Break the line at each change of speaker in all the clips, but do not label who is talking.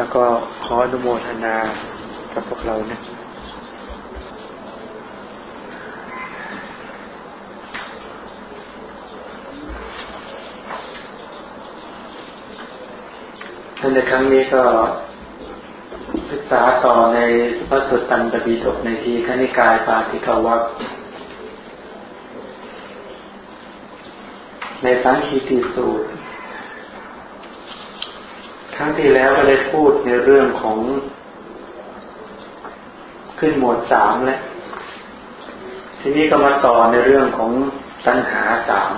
แล้วก็ขออนุโมทนากับพวกเรานะในครั้งนี้ก็ศึกษาต่อในพระสุตตันตปิฎกในทีขณิกายปาติกวักในสังคีติสูตร รั้งที่แล้วก็ได้พูดในเรื่องของขึ้นหมวดสามแล้วทีนี้ก็มาต่อในเรื่องของตัณหาสาม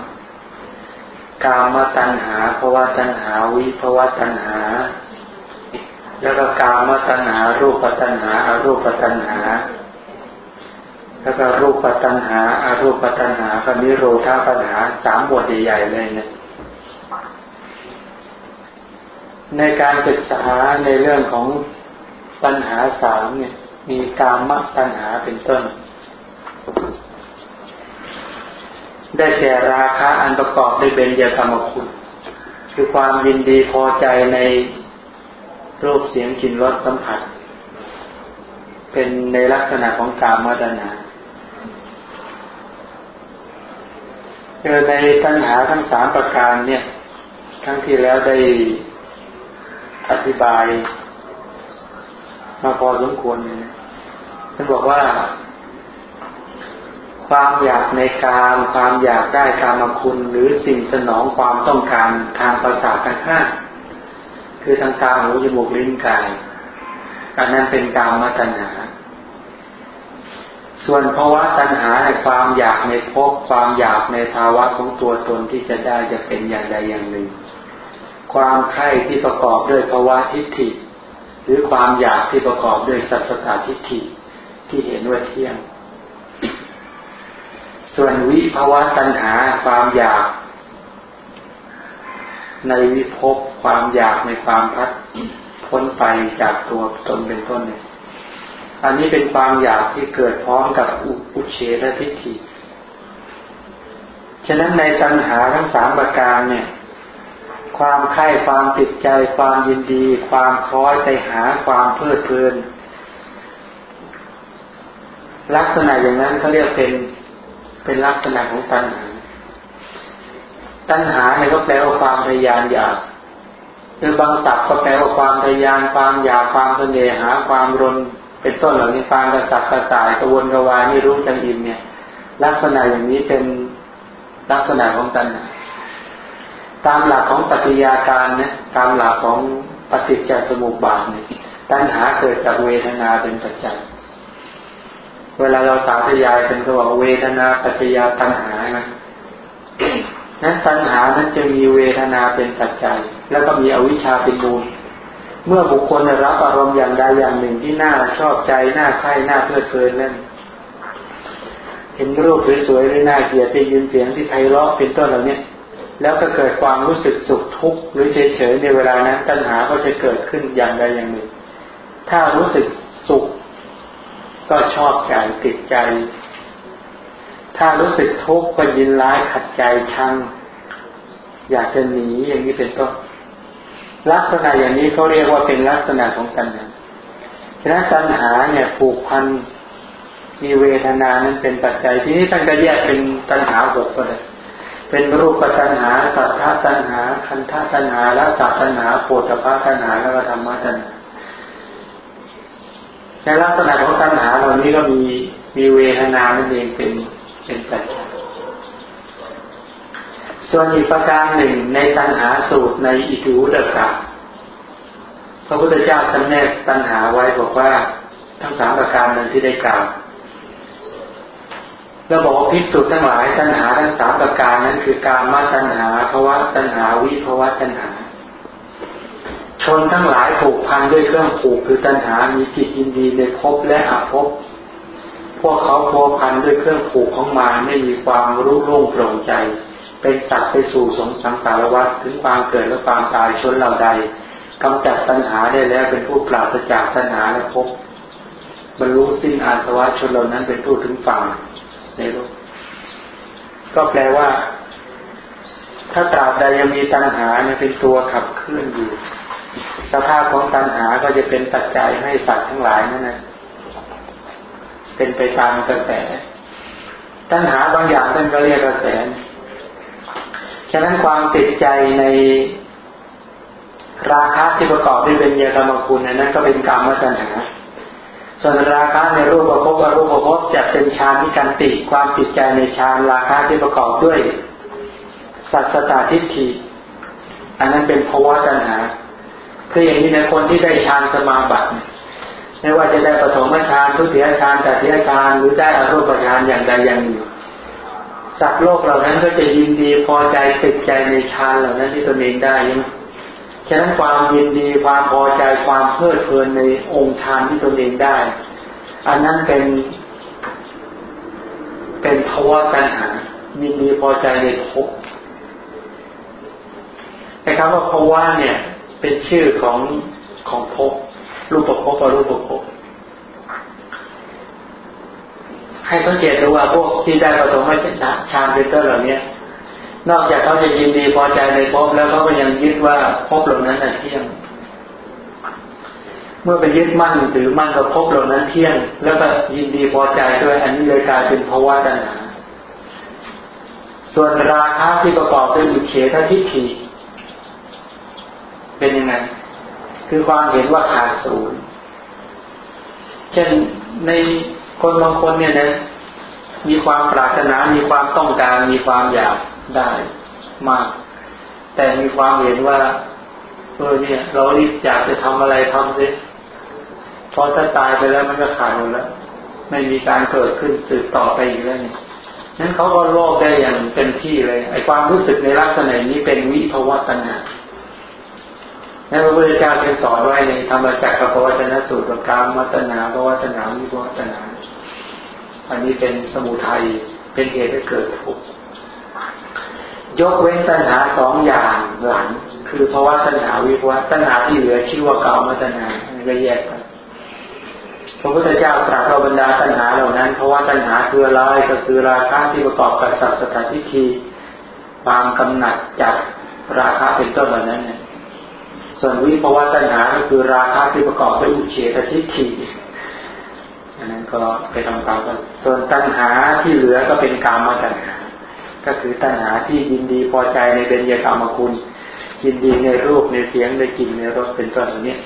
กามาตัณหาภาวะตัณหาวิภาวะตัณหา แล้วก็กามาตัณหา รูปตัณหาอารูปตัณหา แล้วก็รูปตัณหาอารูปตัณหาก็นิโรธาปัญหาสามบทใหญ่ๆเลยเนี่ย ในการศึกษาในเรื่องของปัญหาสามเนี่ยมีกามตัณหาเป็นต้น ได้แก่ราคะอันประกอบด้วยเบญจธรรมคุณ คือความยินดีพอใจในรูปเสียงกลิ่นรสสัมผัส เป็นในลักษณะของกามตัณหาเออในตัณหาทั้งสามประการเนี่ยทั้งที่แล้วได้ อธิบายมาพอสมควรเลยท่านบอกว่า ความอยากในกามความอยากได้กามคุณ หรือสิ่งสนองความต้องการทางประสาททั้งห้าคือทางตาหูจมูกลิ้นกายอันนั้นเป็นกามตัณหา ส่วนภาวะตัณหาในความอยากในภพความอยากในภาวะของตัวตนที่จะได้จะเป็นอย่างใดอย่างหนึ่ง ความไข่ที่ประกอบด้วยภาวะทิฏฐิ หรือความอยากที่ประกอบด้วยสัจตทิฏฐิที่เห็นว่าเที่ยง ส่วนวิภาวะตัณหาความอยาก ในวิภพความอยากในความพัดพ้นไปจากตัวตนเป็นต้นเนี่ยอันนี้เป็นความอยากที่เกิดพร้อมกับอุเฉททิฏฐิ ฉะนั้นในตัณหาทั้งสามประการเนี่ย ความใคร่ความติดใจความยินดี ความคล้อยไปหาความเพลิดเพลิน ลักษณะอย่างนั้นเขาเรียกเป็นเป็นลักษณะของตัณหา ตัณหาเนี่ยก็แปลว่าความทยานอยากคือบางศัพท์ก็แปลว่าความทยานความอยากความเสน่หาความรนเป็นต้นเหล่านี้ความกระสับกระส่ายกระวนกระวายไม่รู้จังอิ่มเนี่ย ลักษณะอย่างนี้เป็นลักษณะของตัณหา ตามหลักของปฏิยาการเนี่ยตามหลักของปฏิจจสมุปบาทเนี่ยตัณหาเกิดจากเวทนาเป็นปัจจัย เวลาเราสาธยายเป็นก็บอกเวทนาปัจจยาตัณหานะนั้นตัณหานั้นจะมีเวทนาเป็นปัจจัย แล้วก็มีอวิชชาเป็นมูล เมื่อบุคคลรับอารมณ์อย่างใดอย่างหนึ่งที่น่าชอบใจน่าใคร่น่าเพลิดเพลินนั่นเห็นรูปสวยๆหรือน่าเกลียดได้ยินเสียงที่ไพเราะเป็นต้นเหล่านี้ แล้วก็เกิดความรู้สึกสุขทุกข์หรือเฉยๆในเวลานั้นตัณหาก็จะเกิดขึ้นอย่างใดอย่างหนึ่ง ถ้ารู้สึกสุข ก็ชอบใจติดใจ ถ้ารู้สึกทุกข์ก็ยินร้ายขัดใจชัง อยากจะหนีอย่างนี้เป็นต้นลักษณะอย่างนี้เขาเรียกว่าเป็นลักษณะของตัณหาฉะนั้นตัณหาเนี่ยผูกพันมีเวทนานั้นเป็นปัจจัยที่นี้ท่านก็แยกเป็นตัณหาหกก็เลย เป็นรูปตัณหา สัทธตัณหา คันธตัณหาและสัตตัณหาโพธพาตัณหาและธรรมะตัณหาในลักษณะของตัณหาเหล่านี้ก็มีมีเวทนานั่นเองเป็นเป็นปัจจัยส่วนอีกประการหนึ่งในตัณหาสูตรในอิทูดกาพระพุทธเจ้าท่านแนกตัณหาไว้บอกว่าทั้งสามประการนั้นที่ได้กล่าว เราบอกว่าพิสูจน์ทั้งหลายตัณหาทั้งสามประการนั้นคือการมาตัณหาภาวะตัณหาวิภาวะตัณหา ชนทั้งหลายผูกพันด้วยเครื่องผูกคือตัณหา มีจิตยินดีในภพและอภพพวกเขาพัวพันด้วยเครื่องผูกของมาไม่มีความรู้ร่งโปร่งใจ เป็นสัตว์ไปสู่สงสังสารวัฏถึงความเกิดและความตายชนเหล่าใดกำจัดตัณหาได้แล้วเป็นผู้ปราศจากตัณหาและภพบรรลุสิ้นอาสวะชนเหล่านั้นเป็นผู้ถึงฝั่ง ในโลกก็แปลว่า ถ้าตราบใดยังมีตัณหาเนี่ยเป็นตัวขับเคลื่อนอยู่ สภาพของตัณหาก็จะเป็นปัจจัยให้สัตว์ทั้งหลายนั่นนะเป็นไปตามกระแส ตัณหาบางอย่างท่านก็เรียกกระแส ฉะนั้นความติดใจในราคะที่ประกอบด้วยเป็นเยกรรมคุณนั้นก็เป็นกรรมตัณหา ส่วนราคะในรูปประพบอรูปประพบจะเป็นฌานที่การติความติดใจในฌานราคะที่ประกอบด้วย สัจตาทิฏฐิอันนั้นเป็นภาวะตัณหาคืออย่างนี้ในคนที่ได้ฌานสมาบัติไม่ว่าจะได้ปฐมฌานทุติยฌานแต่ทิยฌานหรือได้อรูปฌานอย่างใดอย่างหนึ่งสัตว์โลกเหล่านั้นก็จะยินดีพอใจติดใจในฌานเหล่านั้นที่ตนเองได้ใช่ไหม ฉะนั้นความยินดีความพอใจความเพลิดเพลินในองค์ฌานที่ตนเองได้ อันนั้นเป็นเป็นภาวะตัณหายินดีพอใจในภพไอ้คำว่าภาวะเนี่ย เป็นชื่อของของภพรูปภพกับรูปภพให้สังเกตดูว่าพวกที่ได้ประสมฌานเป็นต้นเหล่านี้ นอกจากเขาจะยินดีพอใจในภพแล้วเขาก็ยังยึดว่าภพเหล่านั้นเที่ยง เมื่อไปยึดมั่นถือมั่นกับภพเหล่านั้นเที่ยง แล้วก็ยินดีพอใจด้วยอันนี้เลยกลายเป็นภาวะตัณหาส่วนราคะที่ประกอบด้วยอุเฉททิฏฐิเป็นยังไง คือความเห็นว่าขาดศูนย์เช่นในคนบางคนเนี่ยนะมีความปรารถนา มีความต้องการ มีความอยาก ได้มาก แต่มีความเห็นว่าเออเนี่ย เราอยากจะทำอะไรทำสิพอถ้าตายไปแล้วมันก็ขาดหมดแล้ว ไม่มีการเกิดขึ้นสืบต่อไปอีกแล้วนี่นั้นเขาก็โลภได้อย่างเต็มที่เลย ไอ้ความรู้สึกในลักษณะนี้เป็นวิภวตัณหาแล้วพระพุทธเจ้าเป็นสอนไว้ในธรรมจักรกับวัฒนสูตรการมัตนาพวัฒนาวิภวัฒนา อันนี้เป็นสมุทัย เป็นเหตุให้เกิดทุกข์ ยกเว้นตัณหาสองอย่างหลัง คือภาวะตัณหาวิภวะตัณหาที่เหลือชื่อว่าเกามัตนาก็แยกกันพระพุทธเจ้าตรัสว่าบรรดาตัณหาเหล่านั้นเพราะว่าตัณหาคืออะไรก็คือราคะที่ประกอบกับสัตสถานทิฏฐิความกำหนัดจัดราคะเป็นต้นเหล่านั้นเนี่ยส่วนวิภาวะตัณหาก็คือราคะที่ประกอบด้วยอุเฉตทิฏฐิอันนั้นก็ไปทำกรรมกันส่วนตัณหาที่เหลือก็เป็นกรรมตัณหา ก็คือตัณหาที่ยินดีพอใจในเบญญากรรมคุณ ยินดีในรูปในเสียงในกลิ่นในรสเป็นต้นนี้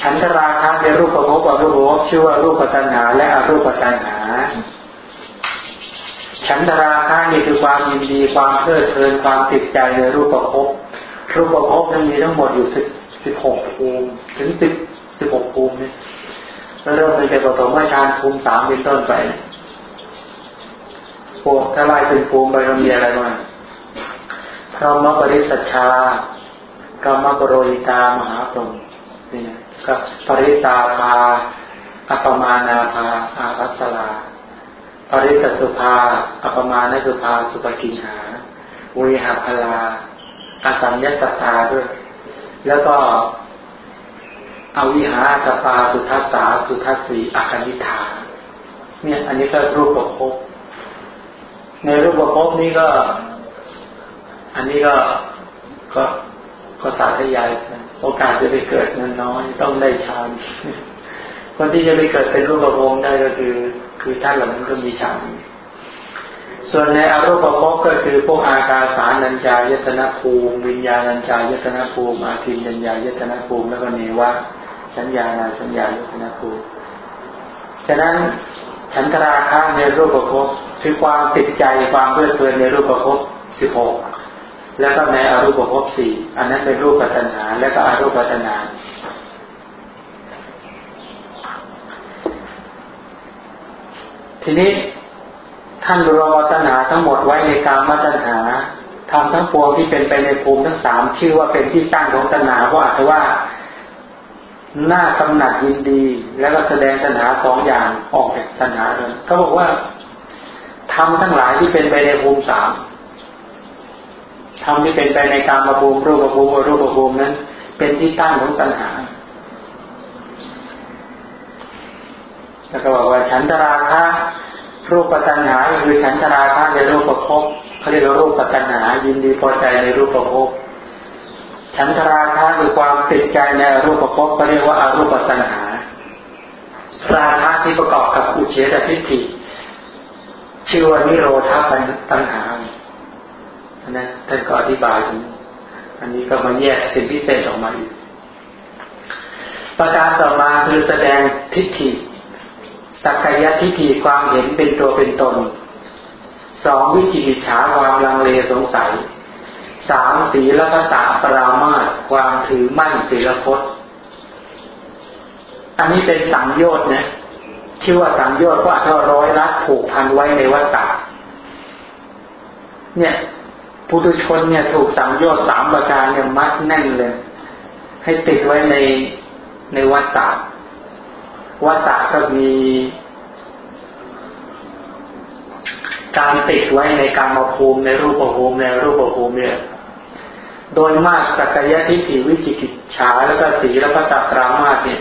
ฉันทราคะในรูปประพบอรูปภพชื่อว่ารูปตัณหา และอรูปตัณหา ฉันทราคะนี่คือความยินดีความเพลิดเพลินความติดใจในรูปประพบรูปภพนั้นมีทั้งหมดอยู่สิบสิบหกภูมิถึงสิบสิบหกภูมิเนี่ยเริ่มไปจากปฐมฌานภูมิสามเป็นต้นไป พวกถ้าไล่เป็นภูมิไปมันมีอะไรบ้างพระมปริสัชชากรรมปโรหิตามหาพรหมนี่นะก็ปริตาภาอัปมานาภาอารัสลา ปริตสุภา อัปมาณสุภา สุปกินหาวิหาพลาอาสัญญสตาด้วย แล้วก็อวิหาสปาสุทัสสา สุทัสสีอาคณิฐาเนี่ย อันนี้ก็รูปประพบ ในรูปประพนี้ก็ อันนี้ก็ก็ก็สาธยายโอกาสจะไปเกิดนั้นน้อยต้องได้ฌานคนที่จะไปเกิดเป็นรูปประพได้ก็คือ คือท่านเหล่านั้นก็มีฌานส่วนในอรูปภพก็คือพวกอากาสานัญจายตนะภูมิ วิญญาณัญจายตนะภูมิอาทินัญญายตนะภูมิแล้วก็เนวะสัญญาณสัญญายตนะภูมิฉะนั้น ฉันทราคะในรูปภพคือความติดใจความเพลิดเพลินในรูปภพสิบหกแล้วก็ในอรูปภพสี่อันนั้นเป็นรูปปัตนาแล้วก็อรูปปัตนาทีนี้ท่านรอตัณหาทั้งหมดไว้ในการมาตัณหาทำทั้งปวงที่เป็นไปในภูมิทั้งสามชื่อว่าเป็นที่ตั้งของตัณหาว่าแต่ว่า หน้ากำหนัดยินดี แล้วก็แสดงตัณหาสองอย่างออกจากตัณหาเลยเขาบอกว่าทำทั้งหลายที่เป็นไปในภูมิสามทำที่เป็นไปในการมาภูมิรูปภูมิรูปภูมินั้น เป็นที่ตั้งของตัณหาแล้วก็บอกว่าฉันตราคะรูปปัตนาคือฉันทราคะในรูปประพบเขาเรียกว่ารูปปัตนายินดีพอใจในรูปประพบ ฉันทราคะคือความติดใจในอรูปภพก็เรียกว่าอารูปตัณหา ราคะที่ประกอบกับอุเฉตทิฏฐิชื่อว่านิโรธาตัณหานะท่านก็อธิบายถึงอันนี้ก็มาแยกเป็นพิเศษออกมาอีก ประการต่อมาคือแสดงทิฏฐิ สักกายทิฏฐิความเห็นเป็นตัวเป็นตน สองวิจิกิจฉาความลังเลสงสัย สามสีลพตาปรามาตความถือมั่นศีลพจน์อันนี้เป็นสังโยชน์นะชื่ว่าสังโยชน์เพราะถ้าร้อยรัดผูกพันไว้ในวัฏฏะเนี่ยปุถุชนเนี่ยถูกสังโยชน์สามประการเนี่ยมัดแน่นเลย ให้ติดไว้ในในวัฏฏะวัฏฏะก็มีการติดไว้ในการมาภูมิในรูปภูมิในรูปภูมิเนี่ย โดยมากสักยะทิฏฐิวิจิกิจฉาแล้วก็สีและพตัตรามาสเนี่ย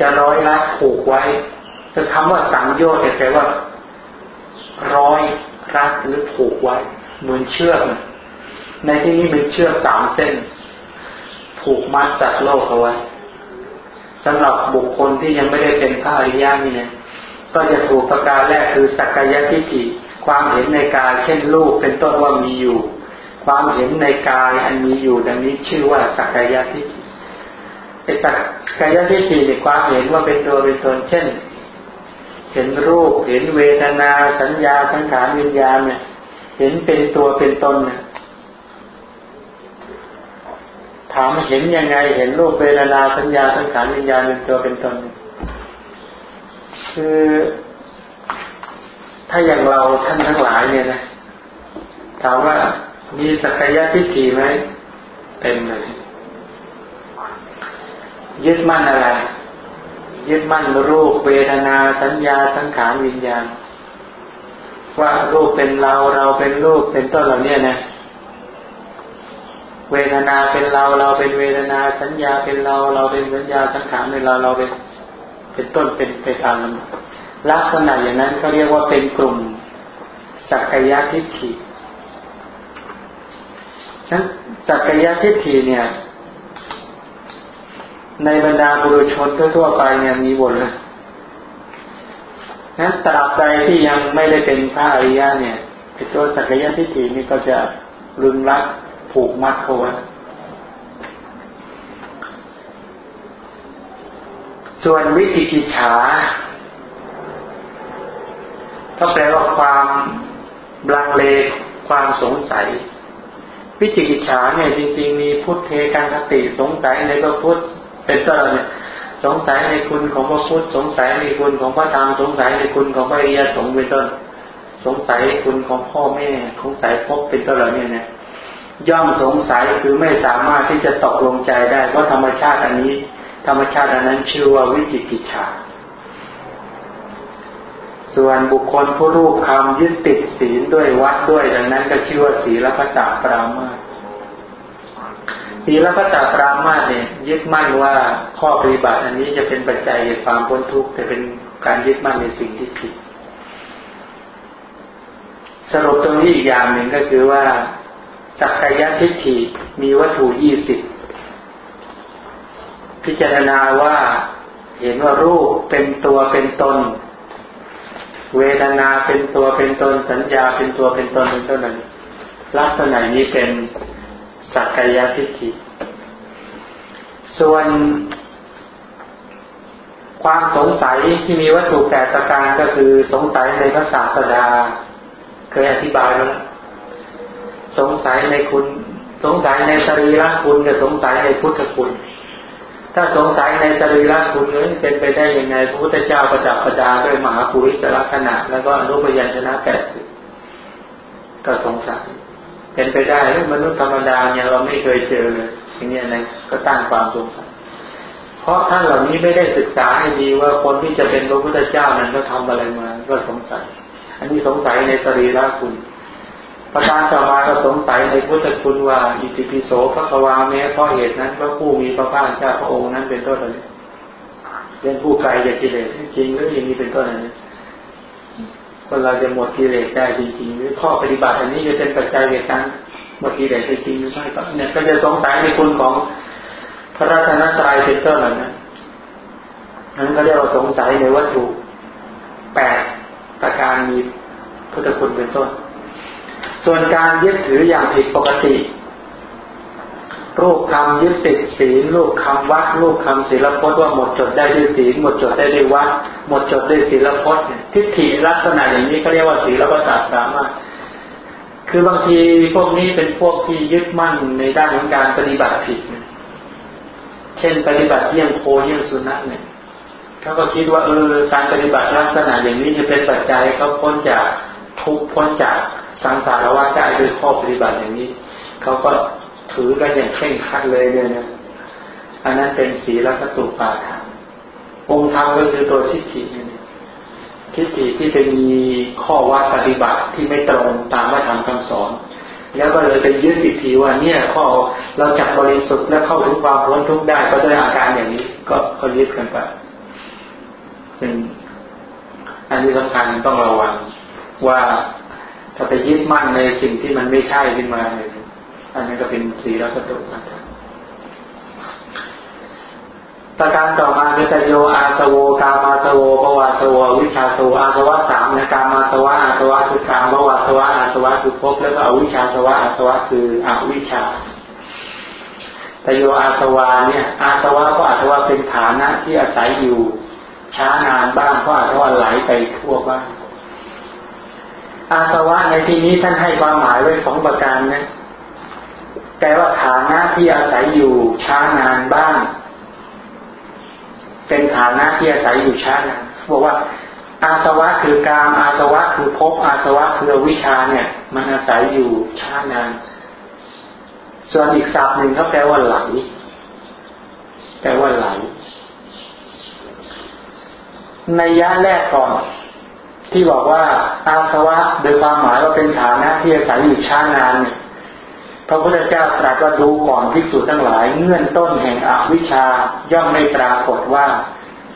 จะร้อยรัดผูกไว้จะคำว่าสังโยชน์แปลว่า ร้อยรัดหรือผูกไว้ เหมือนเชือกในที่นี้มีเชือกสามเส้น ผูกมัดจัดโลกเอาไว้สำหรับบุคคลที่ยังไม่ได้เป็นพระอริยะนี่เนี่ยก็จะถูกประการแรกคือสักกายทิฏฐิความเห็นในกายเช่นรูปเป็นต้นว่ามีอยู่ ความเห็นในกายอันมีอยู่ดังนี้ชื่อว่าสักกายทิฏฐิไอ้สักกายทิฏฐิในความเห็นว่าเป็นตัวเป็นตนเช่น เห็นรูปเห็นเวทนาสัญญาสังขารวิญญาณเนี่ย เห็นเป็นตัวเป็นตนเนี่ยถามเห็นยังไงเห็นรูปเวทนาสัญญาสังขารวิญญาณเป็นตัวเป็นตนคือถ้าอย่างเราท่านทั้งหลายเนี่ยนะถามว่า มีสักยะทิฏฐิไหมเต็มเลยยึดมั่นอะไร ยึดมั่นรูปเวทนาสัญญาสังขารวิญญาณ ว่ารูปเป็นเราเราเป็นรูปเป็นต้นเหล่านี้นะเวทนาเป็นเราเราเป็นเวทนาสัญญาเป็นเราเราเป็นสัญญาสังขารเป็นเราเราเป็นเป็นต้นเป็นไปตามลักษณะอย่างนั้นเขาเรียกว่าเป็นกลุ่มสักยะทิฏฐิ นั้นสักยะทิฏฐิเนี่ย ในบรรดาบุรุษชนทั่วไปเนี่ยมีบทเลยนั้นตราบใดที่ยังไม่ได้เป็นพระอริยะเนี่ยตัวสักยะทิฏฐินี่ก็จะลึงรัดผูกมัดเขาไว้ส่วนวิจิกิจฉาก็แปลว่าความลังเลความสงสัย วิจิกิจฉาเนี่ยจริงๆมีพุทธเทการคติสงสัยในพระพุทธเป็นต้นเนี่ยสงสัยในคุณของพระพุทธสงสัยในคุณของพระธรรมสงสัยในคุณของพระอริยสงฆ์เป็นต้นสงสัยคุณของพ่อแม่สงสัยพบเป็นต้นเหล่านี้เนี่ยย่อมสงสัยคือไม่สามารถที่จะตกลงใจได้ว่าธรรมชาติอันนี้ ธรรมชาติอันนั้นชื่อว่าวิจิกิจฉา ส่วนบุคคลผู้รูปคำยึดติดศีลด้วยวัดด้วย ดังนั้นก็ชื่อว่าศีลพัตตาปรามาศีลพัตตาปรามาเนี่ย ยึดมั่นว่าข้อปฏิบัติอันนี้จะเป็นปัจจัยในความพ้นทุกข์แต่เป็นการยึดมั่นในสิ่งที่ผิด สรุปตรงนี้อีกอย่างหนึ่งก็คือว่าสักกายทิฏฐิมีวัตถุยี่สิบพิจารณาว่าเห็นว่ารูปเป็นตัวเป็นตน เวทนาเป็นตัวเป็นตนสัญญาเป็นตัวเป็นตนเป็นต้นนั้นลักษณะนี้เป็นสักกายทิฏฐิ ส่วน ความสงสัยที่มีวัตถุแปดประการก็คือสงสัยในพระศาสดา เคยอธิบายแล้วสงสัยในคุณ สงสัยในสรีระคุณกับสงสัยในพุทธคุณ ถ้าสงสัยในสรีระคุณนี้เป็นไปได้ยังไงพระพุทธเจ้าประจับประดาด้วยมหาปุริสลักษณะ แล้วก็อนุปยัญชนะแปดสิบก็สงสัยเป็นไปได้หรือมนุษย์ธรรมดาเนี่ยเราไม่เคยเจอเลยอย่างนี้นะก็ตั้งความสงสัยเพราะท่านเหล่านี้ไม่ได้ศึกษาให้ดีว่าคนที่จะเป็นพระพุทธเจ้านั้นก็ทำอะไรมา ก็สงสัย อันนี้สงสัยในสรีระคุณ ประการต่อมาก็สงสัยในพุทธคุณว่า อิติปิโสพระกวาแม้เพราะเหตุนั้นพระผู้มีพระภาคเจ้าพระองค์นั้นเป็นต้นเลยเป็นผู้ไกลจากกิเลสจริงหรืออย่างนี้เป็นต้นอะไรคนเราจะหมดกิเลสได้จริงๆหรือข้อปฏิบัติอันนี้จะเป็นปัจจัยในการเมื่อกี้ได้จริงหรือไม่ก็เนี่ยก็จะสงสัยในคุณของพระรัตนตรัยเป็นต้นเหล่านั้นนั้นก็เรียกว่าสงสัยในวัตถุแปดประการมีพุทธคุณเป็นต้น ส่วนการยึดถืออย่างผิดปกติรูปคำยึดติดศีลรูปคำวัดรูปคำศีลพจน์ว่าหมดจดได้ด้วยศีลหมดจดได้ด้วยวัด หมดจดด้วยศีลพจน์ทิฏฐิลักษณะอย่างนี้เขาเรียกว่าศีลประจักษ์สามารถคือบางทีพวกนี้เป็นพวกที่ยึดมั่นในด้านของการปฏิบัติผิด เช่นปฏิบัติเยี่ยงโคเยี่ยงสุนัขเนี่ยเขาก็คิดว่าเออการปฏิบัติลักษณะอย่างนี้จะเป็นปัจจัยเขาพ้นจากทุกพ้นจาก สังสารวัฏได้ด้วยข้อปฏิบัติอย่างนี้เขาก็ถือกันอย่างเคร่งครัดเลยเนี่ยนะอันนั้นเป็นศีลกตุปาทานองค์ธรรมก็คือตัวทิฏฐิเนี่ยทิฏฐิที่จะมีข้อวัดปฏิบัติที่ไม่ตรงตามพระธรรมคำสอน แล้วก็เลยไปยึดอีกทีว่าเนี่ยข้อเราจับบริสุทธิ์และเข้าถึงความพ้นทุกข์ได้ก็ด้วยอาการอย่างนี้ ก็ก็ยึดกันไปซึ่งอันนี้สำคัญต้องระวังว่า ถ้าไปยึดมั่นในสิ่งที่มันไม่ใช่ขึ้นมาเลยอันนี้ก็เป็นสีรัตตุนะครับประการต่อมาคือตโยอาสโวกามาสโวปวาสโววิชาสโวอาสวะสามนะกามาสวะอาสวะคือกามปวาสวะอาสวะคือภพแล้วก็อวิชาสวะอาสวะคืออวิชาตโยอาสวาเนี่ย อาสวะก็อาสวะเป็นฐานะที่อาศัยอยู่ ช้านานบ้างก็อาสวะไหลไปทั่วบ้าง อาสวะในที่นี้ท่านให้ความหมายไว้สองประการนะแต่ว่าฐานะที่อาศัยอยู่ช้านานบ้าง เป็นฐานะที่อาศัยอยู่ช้านานบอกว่า อาสวะคือการอาสวะคือภพอาสวะคือวิชาเนี่ย มันอาศัยอยู่ช้านาน ส่วนอีกศัพท์หนึ่งเขาแปลว่าไหลแปลว่าไหลในยะแรกก่อน ที่บอกว่าอาสวะโดยความหมายว่าเป็นฐานะที่อาศัยอยู่ช้านานเนี่ยพระพุทธเจ้าตรัสว่าดูก่อนภิกษุทั้งหลายเงื่อนต้นแห่งอวิชชาย่อมไม่ปรากฏว่า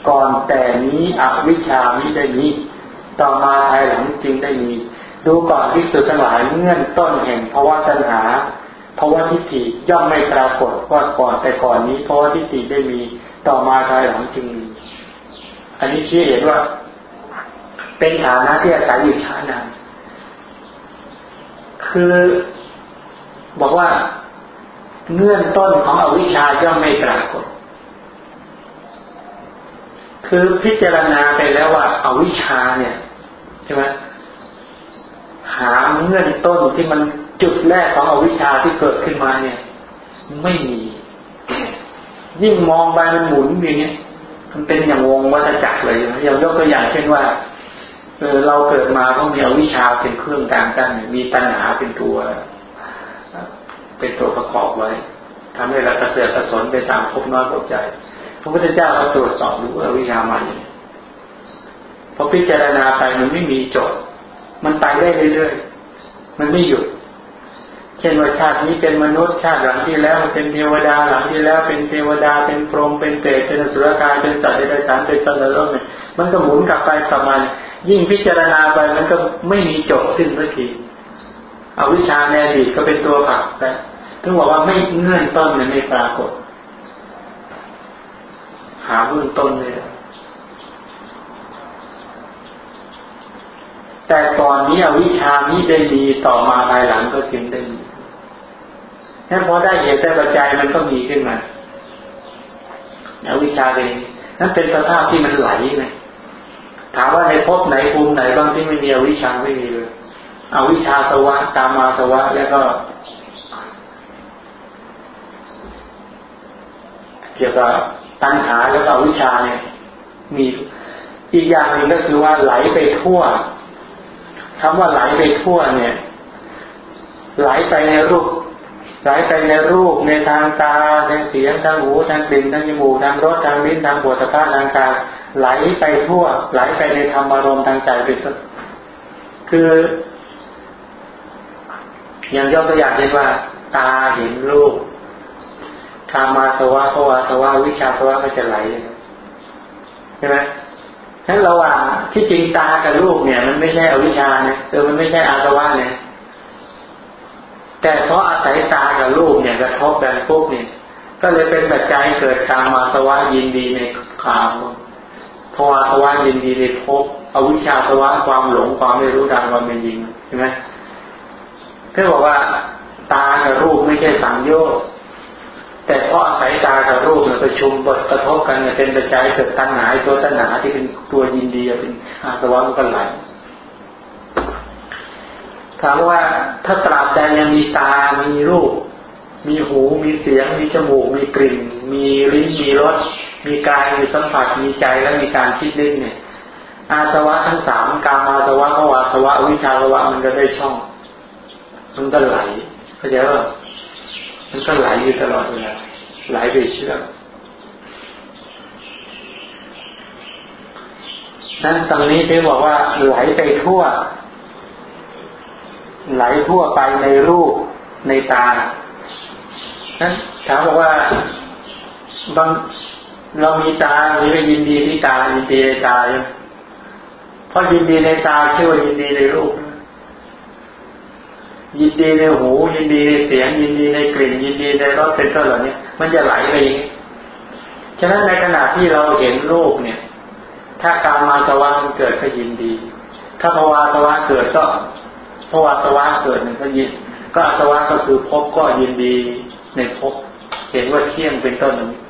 ก่อนแต่นี้อวิชชามิได้มีต่อมาภายหลังจึงได้มีดูก่อนภิกษุทั้งหลายเงื่อนต้นแห่งภาวะตัณหาภาวะทิฏฐิย่อมไม่ปรากฏว่าก่อนแต่ก่อนนี้ภาวะทิฏฐิได้มีต่อมาภายหลังจึงมีอันนี้ชี้เห็นว่า เป็นฐานะที่อาศัยอยู่ช้านานคือบอกว่าเงื่อนต้นของอวิชชาย่อมไม่ปรากฏ คือพิจารณาไปแล้วว่าอาวิชชาเนี่ยใช่ไหมหาเงื่อนต้นที่มันจุดแรกของอวิชชาที่เกิดขึ้นมาเนี่ย ไม่มี ยิ่งมองไปมันหมุนอย่างเงี้ยมันเป็นอย่างวงวัฏจักรเลยอย่างยกตัวอย่างเช่นว่า เออเราเกิดมาก็มีวิชาเป็นเครื่องการกั้นมีตัณหาเป็นตัว เป็นตัวประกอบไว้ทำให้เรากระเสือกกระสนไปตามภพน้อยภพใจพระพุทธเจ้าเขาตรวจสอบดูว่าวิชามันพอพิจารณาไปมันไม่มีจบ มันไปได้เรื่อยๆ มันไม่หยุด เช่นว่าชาตินี้เป็นมนุษย์ชาติหลังที่แล้วเป็นเทวดาหลังที่แล้ว เป็นเทวดาเป็นพรหมเป็นเปรตเป็นสุรกายเป็นสัตว์ในสารเป็นสัตว์ในโลกเนี่ยมันก็หมุนกลับไปกลับมา ยิ่งพิจารณาไปมันก็ไม่มีจบสิ้นสักทีอวิชาในอดีตก็เป็นตัวผักแต่ถึงบอกว่าไม่เงื่อนต้นเนี่ยไม่ปรากฏ หาเบื้องต้นเลยแต่ก่อนนี้อวิชานี้ได้ดีต่อมาภายหลังก็จึงได้มีถ้าพอได้เหตุได้ปัจจัยมันก็มีขึ้นมาอวิชาเองนั่นเป็นสภาพที่มันไหลไง ถามว่าในภพไหนภูมิไหนบ้างที่ไม่มีอวิชาไม่มีเลยอวิชาสวะตามาสวะ แล้วก็ เกี่ยวกับตัณหาแล้วก็วิชาเนี่ย มีอีกอย่างหนึ่งก็คือว่าไหลไปทั่วคำว่าไหลไปทั่วเนี่ย ไหลไปในรูป ไหลไปในรูปในทางตาทางเสียงทางหูทางกลิ่นทางจมูกทางรสทางลิ้นทางบวชภาทางกาย ไหลไปทั่ว ไหลไปในธรรมารมณ์ทางใจเป็นต้นคือ อย่างยกตัวอย่างเช่นว่า ตาเห็นรูปคามาสวะภวาสวะวิชาสวะก็จะไหลใช่ไหมทั้นระหว่างที่จริงตากับรูปเนี่ย มันไม่ใช่อวิชานี่ยเออมันไม่ใช่อาสวะเนี่ยแต่เพราะอาศัยตากับรูปเนี่ยกระทบกันปุ๊บเนี่ย ก็เลยเป็นปัจจัยเกิดการมาสวะยินดีในขาม ภาวะสวะยินดีในภพอวิชชาสวะความหลงความไม่รู้ดังความเป็นจริงใช่ไหมก็บอกว่าตากับรูปไม่ใช่สังโยชน์แต่เพราะอาศัยตากับรูปเนี่ยประชุมบทกระทบกันเนี่ยเป็นปัจจัยเกิดตัณหาตัวตัณหาที่เป็นตัวยินดีเป็นอาสวะมันก็ไหลถามว่าถ้าตราบใดยังมีตา มีรูป มีหูมีเสียง มีจมูก มีกลิ่น มีลิ้นมีรสมีกายมีสัมผัสมีใจและมีการคิดนึกเนี่ย อาสวะทั้งสามกามาสวะภวาสวะวิชาสวะมันก็ได้ช่อง มันก็ไหลเข้าใจว่ามันก็ไหลอยู่ตลอดเวลาไหลไปเชื่อมนั้นตรงนี้ที่บอกว่าไหลไปทั่ว ไหลทั่วไปในรูปในตา นั้นถามบอกว่าบางเรามีตามีก็ยินดีที่ตายินดีในตาเพราะยินดีในตาเชื่อว่ายินดีในรูปยินดีในหูยินดีในเสียง ยินดีในกลิ่น ยินดีในรสเป็นต้นเหล่านี้มันจะไหลไปอย่างนี้ฉะนั้นในขณะที่เราเห็นรูปเนี่ย ถ้าการมาสว่างเกิดก็ยินดี ถ้าภาวะสว่างเกิดก็เพราะว่าสวะเกิดหนึ่งก็ยิน ก็สวะก็คือพบก็ยินดี ในภพเห็นว่าเที่ยงเป็นต้นนี้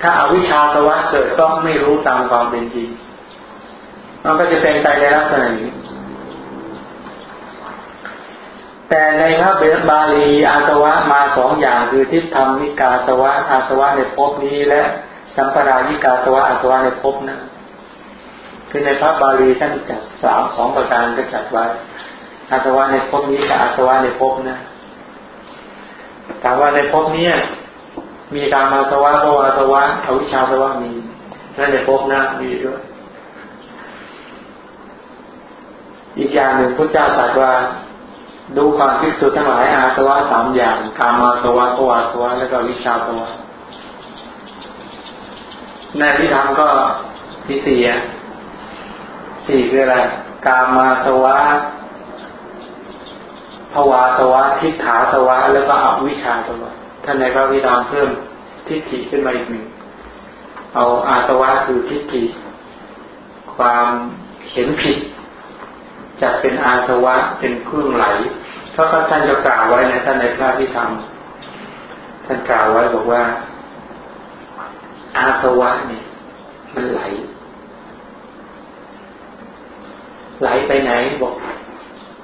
ถ้าอาวิชชาสวะเกิดก็ไม่รู้ตามความเป็นจริงมันก็จะเป็นไปในลักษณะนี้ แต่ในพระเบาลีอาสวะมาสองอย่างคือทิฏฐรมิกาสวะอาสวะในภพนี้ และสัมปรายิกาสวะอาสวะในภพนั้นคือในพระบาลีท่านจัดสามสองประการก็จัดไว้อาสวะในภพนี้กับอาสวะในภพนะ ถามว่าในภพนี้มีการมาสวะภวาสวะอวิชชาสวะมีและในภพนะมีด้วยอีกอย่างหนึ่งพระเจ้าตรัสว่าดูความพิสูจน์ทั้งหลายอาสวะสามอย่างการมาสวะภวาสวะแล้วก็วิชาสวะในที่ทำก็มีสี่สี่คืออะไรกามาสวะ วาสวะทิฏฐาสวะ แล้วก็อวิชชาสวะท่านในพระวิธามเพิ่มทิฏฐิขึ้นมาอีกหนึ่งเอาอาสวะคือทิฏฐิความเห็นผิดจัดเป็นอาสวะเป็นเครื่องไหลเพราะท่านจะกล่าวไว้นะท่านในพระพิธามท่านกล่าวไว้บอกว่า อาสวะเนี่ย มันไหล ไหลไปไหนบอก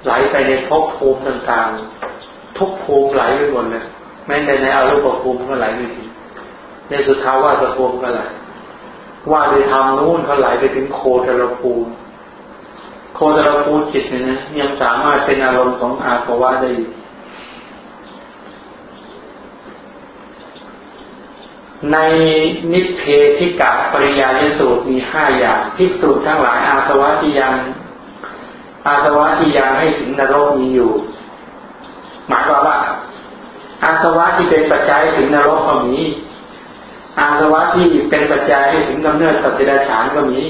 ไหลไปในภพภูมิต่างๆ ทุกภูมิไหลไปหมดเลยแม้แต่ในอรูปภูมิก็ไหลไปทีในสุทาวาสภูมิก็ไหลว่าโดยธรรมนู้นก็ไหลไปถึงโคตรภูมิโคตรภูมิจิตเนี่ยนะยังสามารถเป็นอารมณ์ของอาภวะได้อยู่ในนิเพธิกะปริยายสูตรมีห้าอย่างพิสูจน์ทั้งหลายอาสวะที่ยัง อาสวะที่ยังให้ถึงนรกมีอยู่ หมายความว่า อาสวะที่เป็นปัจจัยถึงนรกก็มี อาสวะที่เป็นปัจจัยให้ถึงกำเนิดสัตว์เดรัจฉานก็มี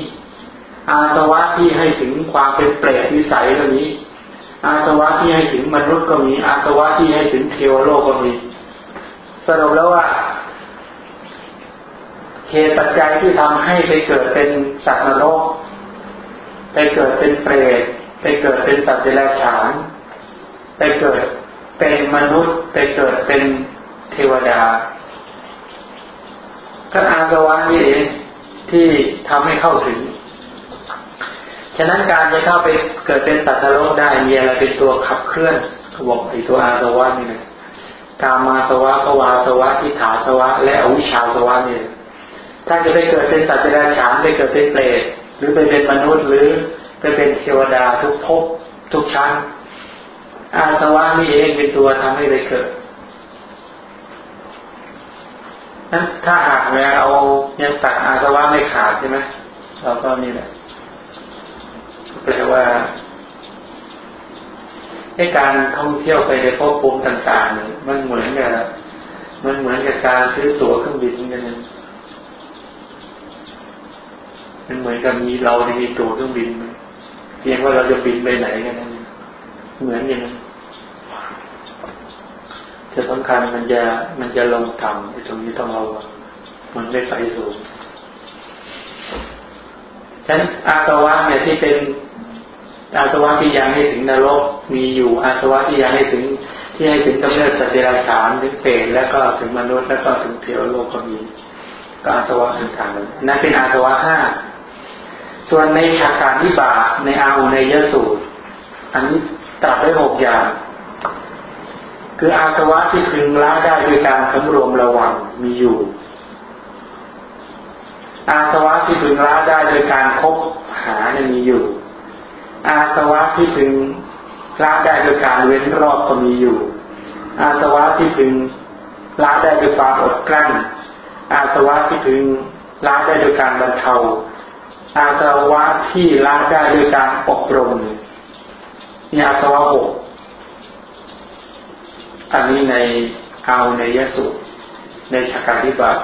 อาสวะที่ให้ถึงความเป็นเปรตวิสัยก็มี อาสวะที่ให้ถึงมนุษย์ก็มี อาสวะที่ให้ถึงเทวโลกก็มี สรุปแล้วว่าเหตุปัจจัยที่ทำให้ไปเกิดเป็นสัตว์นรก ไปเกิดเป็นเปรต ไปเกิดเป็นสัตว์เดรัจฉาน ไปเกิดเป็นมนุษย์ ไปเกิดเป็นเทวดาก็อาสวะนี่เองที่ทำให้เข้าถึง ฉะนั้นการจะเข้าไปเกิดเป็นสัตว์นรกได้มีอะไรเป็นตัวขับเคลื่อนขบอกไอตัวอาสวะนี่นะกามาสวะภวาสวะทิฏฐาสวะ และอวิชชาสวะเนี่ยถ้าจะไปเกิดเป็นสัตว์เดรัจฉานไปเกิดเป็นเปรตหรือไปเป็นมนุษย์หรือ จะเป็นเทวดาทุกภพทุกชั้น อาสวะนี่เองเป็นตัวทำให้ได้เกิดนั้นถ้าหากแม้เอายังตัดอาสวะไม่ขาดใช่ไหมเราก็นี่แหละแปลว่าในการท่องเที่ยวไปในภพภูมิต่างๆ มันเหมือนกับมันเหมือนกับการซื้อตั๋วเครื่องบินกันนมันเหมือนกับมีเราในมีตั๋วเครื่องบิน พียงว่าเราจะบินไปไหนกันเหมือนอย่างนั้นจะสำคัญมันจะมันจะลงต่ำตรงนี้ต้องเอามันไม่ไปสูงฉะนั้นอาสวะเนี่ยที่เป็นอาสวะที่ยังให้ถึงนรกมีอยู่อาสวะที่ยังให้ถึง ที่ให้ถึงกำเนิดสัจจราฉานถึงเปรตแล้วก็ถึงมนุษย์แล้วก็ถึงเทวโลกก็มีก็อาสวะถึงทางนั้นนั่นเป็นอาสวะห้า ส่วนในฉากการนิบาในอาอุในยสูตร อันนี้ตัดไว้หกอย่าง คืออาสวะที่พึงละได้ด้วยการสำรวมระวังมีอยู่ อาสวะที่พึงละได้โดยการคบหาเนี่ยมีอยู่ อาสวะที่พึงละได้โดยการเว้นรอบก็มีอยู่ อาสวะที่พึงละได้โดยความอดกลั้น อาสวะที่พึงละได้โดยการบรรเทา อาสวะที่ละได้โดยการอบรมนี่อาสวะหกอันนี้ในเอาในยสุในชการทิบัติ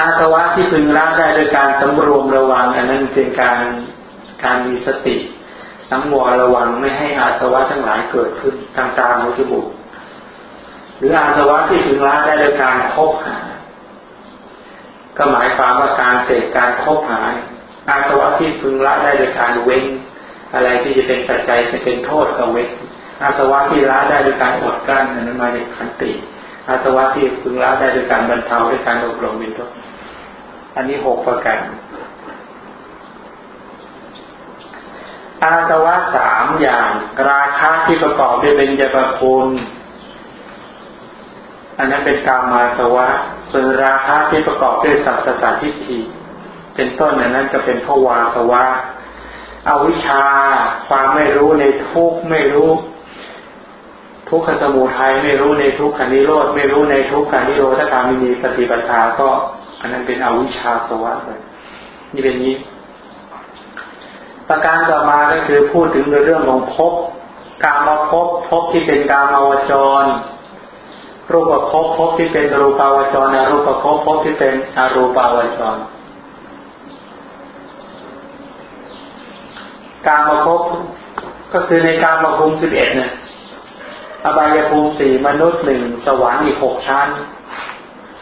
อาสวะที่พึงละได้โดยการสำรวมระวัง อันนั้นเป็นการการมีสติ สังวรระวังไม่ให้อาสวะทั้งหลายเกิดขึ้นทางตาหูจมูกหรืออาสวะที่ถึงละได้โดยการคบหา ก็หมายความว่าการเสกการคบหาอาสวะที่พึงละได้โดยการเว้น อะไรที่จะเป็นปัจจัยจะเป็นโทษก็เว้นอาสวะที่ละได้โดยการอดกั้นนั้นมาจากขันติ อาสวะที่พึงละได้โดยการบรรเทาด้วยการอบรมเป็นต้นอันนี้หกประการอาสวะสามอย่าง ราคะที่ประกอบด้วยเป็นจปคุณอันนั้นเป็นกามาสวะ ส่วนราคะที่ประกอบด้วยสัสตทิฏฐิเป็นต้นนั้นก็เป็นภวาสวะอวิชชาความไม่รู้ในทุกไม่รู้ ทุกขสมุทัยไม่รู้ในทุกขานิโรธไม่รู้ในทุกขานิโรธถ้าการมีปฏิปทาก็อันนั้นเป็นอวิชชาสวะเลยนี่เป็นนี้ ประการต่อมาก็คือพูดถึงในเรื่องของภพการมาภพภพที่เป็นการมาวจร รูปภพภพที่เป็นรูปาวจรอรูปภพภพที่เป็นอรูปาวจรการมาภพก็คือในการมาภูมิสิบเอ็ดเนี่ยอบายภูมิสี่มนุษย์หนึ่งสวรรค์อีกหกชั้น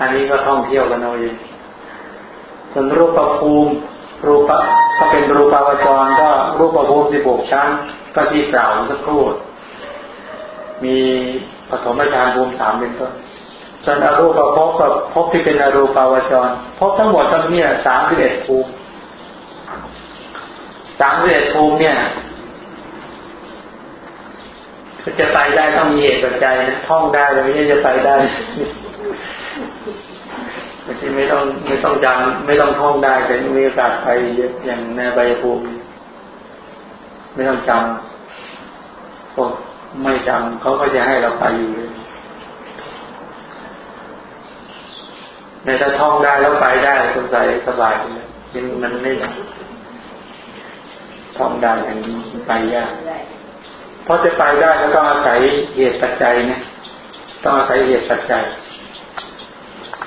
อันนี้ก็ท่องเที่ยวกันเอาเองส่วนรูปภูมิรูปก็เป็นรูปาวจรก็รูปภูมิสิบหกชั้น ก็ที่กล่าวสักครู่มี ปฐมฌานภูมิสามเป็นต้นส่วนอรูปภพกับภพที่เป็นอรูปาวจรภพทั้งหมดทั้งนี้สามสิบเอ็ดภูมิสามสิบเอ็ดภูมิเนี่ยจะไปได้ต้องมีเหตุปัจจัยท่องได้เลยไม่ใช่จะไปได้ที่ไม่ต้องไม่ต้องจำไม่ต้องท่องได้แต่มีโอกาสไปเยอะอย่างในใบภูมิ ไม่ต้องจำพวก ไม่จำเขาก็จะให้เราไปอยู่เลยในถ้าท่องได้แล้วไปได้สงสัยสบายเลยยังมันไม่ท่องได้อย่างนี้ไปยากเพราะจะไปได้ก็ต้องอาศัยเหตุปัจจัยนะต้องอาศัยเหตุปัจจัย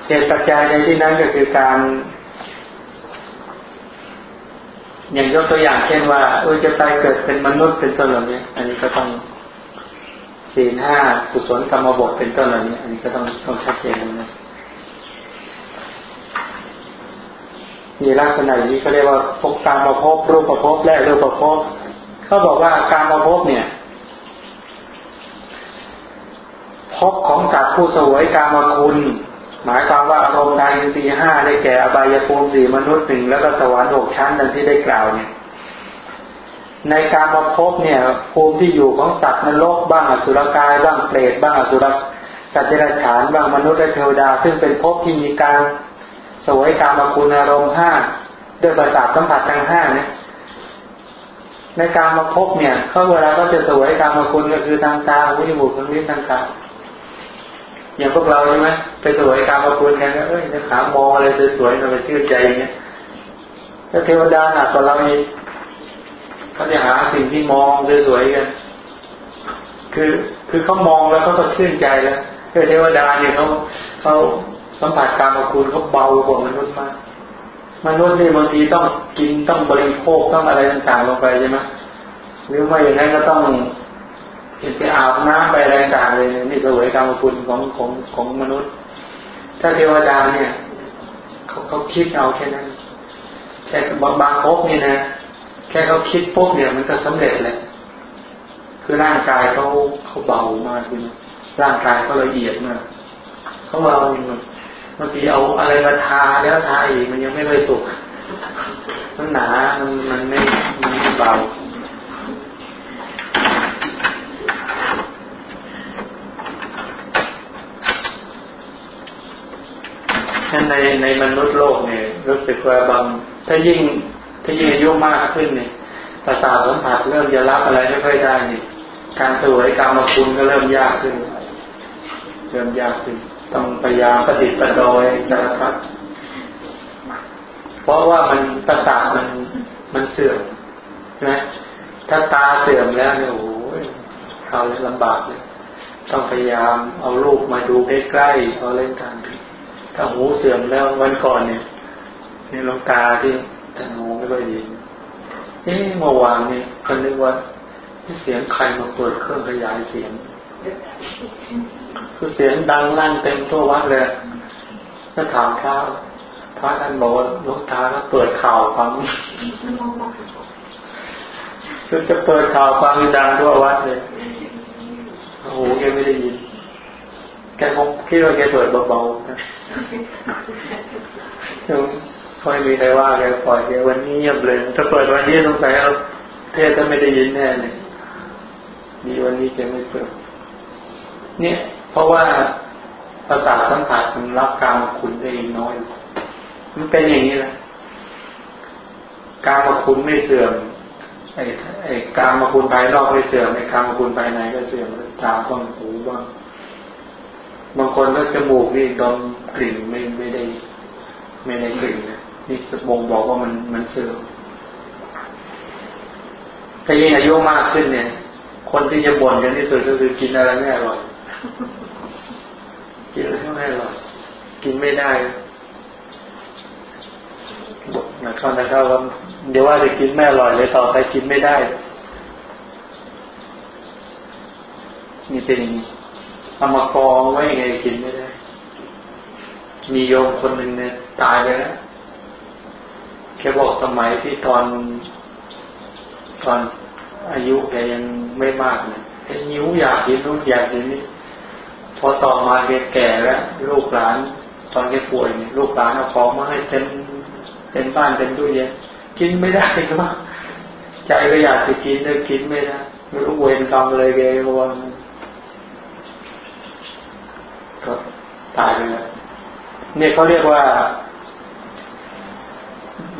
เหตุปัจจัยในที่นั้นก็คือการ อย่างยกตัวอย่างเช่นว่าเออจะไปเกิดเป็นมนุษย์เป็นต้นเหล่านี้อันนี้ก็ต้อง สี่ห้ากุศลกรรมบทเป็นต้นเหล่านี้ อันนี้ก็ต้องต้องชัดเจนนะมีลักษณะอย่างนี้เขาเรียกว่าพบการมาพบรูปประพบและรูปประพบเขาบอกว่าการมาพบเนี่ยพบของสัตว์ผู้สวยการมาคุณ หมายความว่าอารมณ์กายอินทรีย์ห้าได้แก่อบายภูมิสี่มนุษย์หนึ่งแล้วก็สวรรค์หกชั้นดังที่ได้กล่าวเนี่ย ในการมาพบเนี่ยภูมิที่อยู่ของสัตว์นรกบ้างอสุรกายบ้างเปรตบ้างอสุรสัตว์เดรัจฉานบ้างมนุษย์และเทวดา ซึ่งเป็นภพที่มีการสวยการมาคุณอารมณ์ห้าด้วยประสาทสัมผัสทั้งห้าเนี่ยในการมาพบเนี่ยเขาเวลาก็จะสวยการมาคุณก็คือทางตาหูจมูกลิ้นทางกายอย่างพวกเราใช่ไหมไปสวยกามาคุณกันเอ้ยจะขามองอะไรสวยๆเราไปชื่นใจอย่างเงี้ยถ้าเทวดาหนักกว่าเราอีก เขาจะหาสิ่งที่มองสวยๆกัน คือคือเขามองแล้วเขาก็ชื่นใจแล้วเทวดาเนี่ยเขาเขาสัมผัสกามคุณเขาเบากว่ามนุษย์มาก มนุษย์นี่บางทีต้องกินต้องบริโภคต้องอะไรต่างๆลงไปใช่ไหมหรือไม่อย่างนั้นก็ต้องไปอาบน้ำไปอะไรต่างเลยนี่สวยกรรมคุณของของของมนุษย์ ถ้าเทวดาเนี่ยเขาเขาคิดเอาแค่นั้นแค่บางบางภพนี่นะ ค่เขาคิดปุ๊บเนี่ยมันก็สำเร็จเลยคือร่างกายเขาเขาเบามากคือร่างกายเขาละเอียดมากเขาเบาบางทีเอาอะไรมาทาแล้วทาอีกมันยังไม่เลยสุกมันหนา มันมันไม่มันไม่เบาในในมนุษย์โลกเนี่ยรู้สึกว่าบางถ้ายิ่ง ถ้ายิ่งอายุมากขึ้นเนี่ยประสาทสัมผัสเริ่มจะรับอะไรไม่ค่อยได้นี่การสวยกรรมคุณก็เริ่มยากขึ้น เริ่มยากขึ้น ต้องพยายามปฏิบัติโดยสารพัดเพราะว่ามันประสาทมันมันเสื่อมใช่ไหมถ้าตาเสื่อมแล้วเนี่ยโอ้ยเขาลำบากเลยต้องพยายามเอาลูกมาดูใกล้ๆเอาเล่นกันถ้าหูเสื่อมแล้ววันก่อนเนี่ยนี่ลงตาที่ ท่านหูไม่ค่อยดีนี่เมื่อวานนี่คนนึกว่าเสียงใครมาเปิดเครื่องขยายเสียง คือเสียงดังลั่นเต็มทั่ววัดเลยก็ถามพระพระท่านบอกว่าลูกตาก็เปิดข่าวฟังคือจะเปิดข่าวฟังดังทั่ววัดเลยโอ้โหแกไม่ได้ยินแกคงคิดว่าแกเปิดเบาๆนะ ค่อยมีใครว่าแกปล่อยแกวันนี้เงียบเลยถ้าเปิดวันนี้สงสัยเอาเทศจะไม่ได้ยินแน่เลยดีวันนี้แกไม่เปิดเนี่ยเพราะว่าภาษาสัมผัสมันรับการคุณได้น้อย มันเป็นอย่างนี้แหละการมาคุณไม่เสื่อมไอ้ไอ้การมาคุณภายนอกไม่เสื่อมไอ้การมาคุณภายในก็เสื่อมตาบ้างหูบ้างบางคนก็จมูกนี่ดมกลิ่นไม่ไม่ได้ ไม่ได้กลิ่นนะ นี่จะบ่งบอกว่ามันมันเสื่อมถ้ายิ่งอายุมากขึ้นเนี่ย คนที่จะบ่นกันที่สุดก็คือกินอะไรไม่อร่อยกินอะไรไม่อร่อยกินไม่ได้บอกนะเขานะครับว่าเดี๋ยวว่าจะกินไม่อร่อยเลยต่อไปกินไม่ได้นี่เป็นอย่างนี้เอามากองไว้ยังไงกินไม่ได้ มีโยมคนหนึ่งเนี่ยตายไปแล้ว แค่บอกสมัยที่ตอนตอนอายุแกยังไม่มากเนี่ยแกนิ้วอยากกินนู่นอยากกินนี่พอต่อมาแกแก่แล้วลูกหลาน ตอนแกป่วยเนี่ยลูกหลานเอาของมาให้เต็มเต็มบ้านเต็มตู้เย็นกินไม่ได้ก็ใจก็อยากจะกินแต่กินไม่ได้ไม่รู้เวรกรรมอะไรแกว่าก็ตายไปแล้วเนี่ยเขาเรียกว่า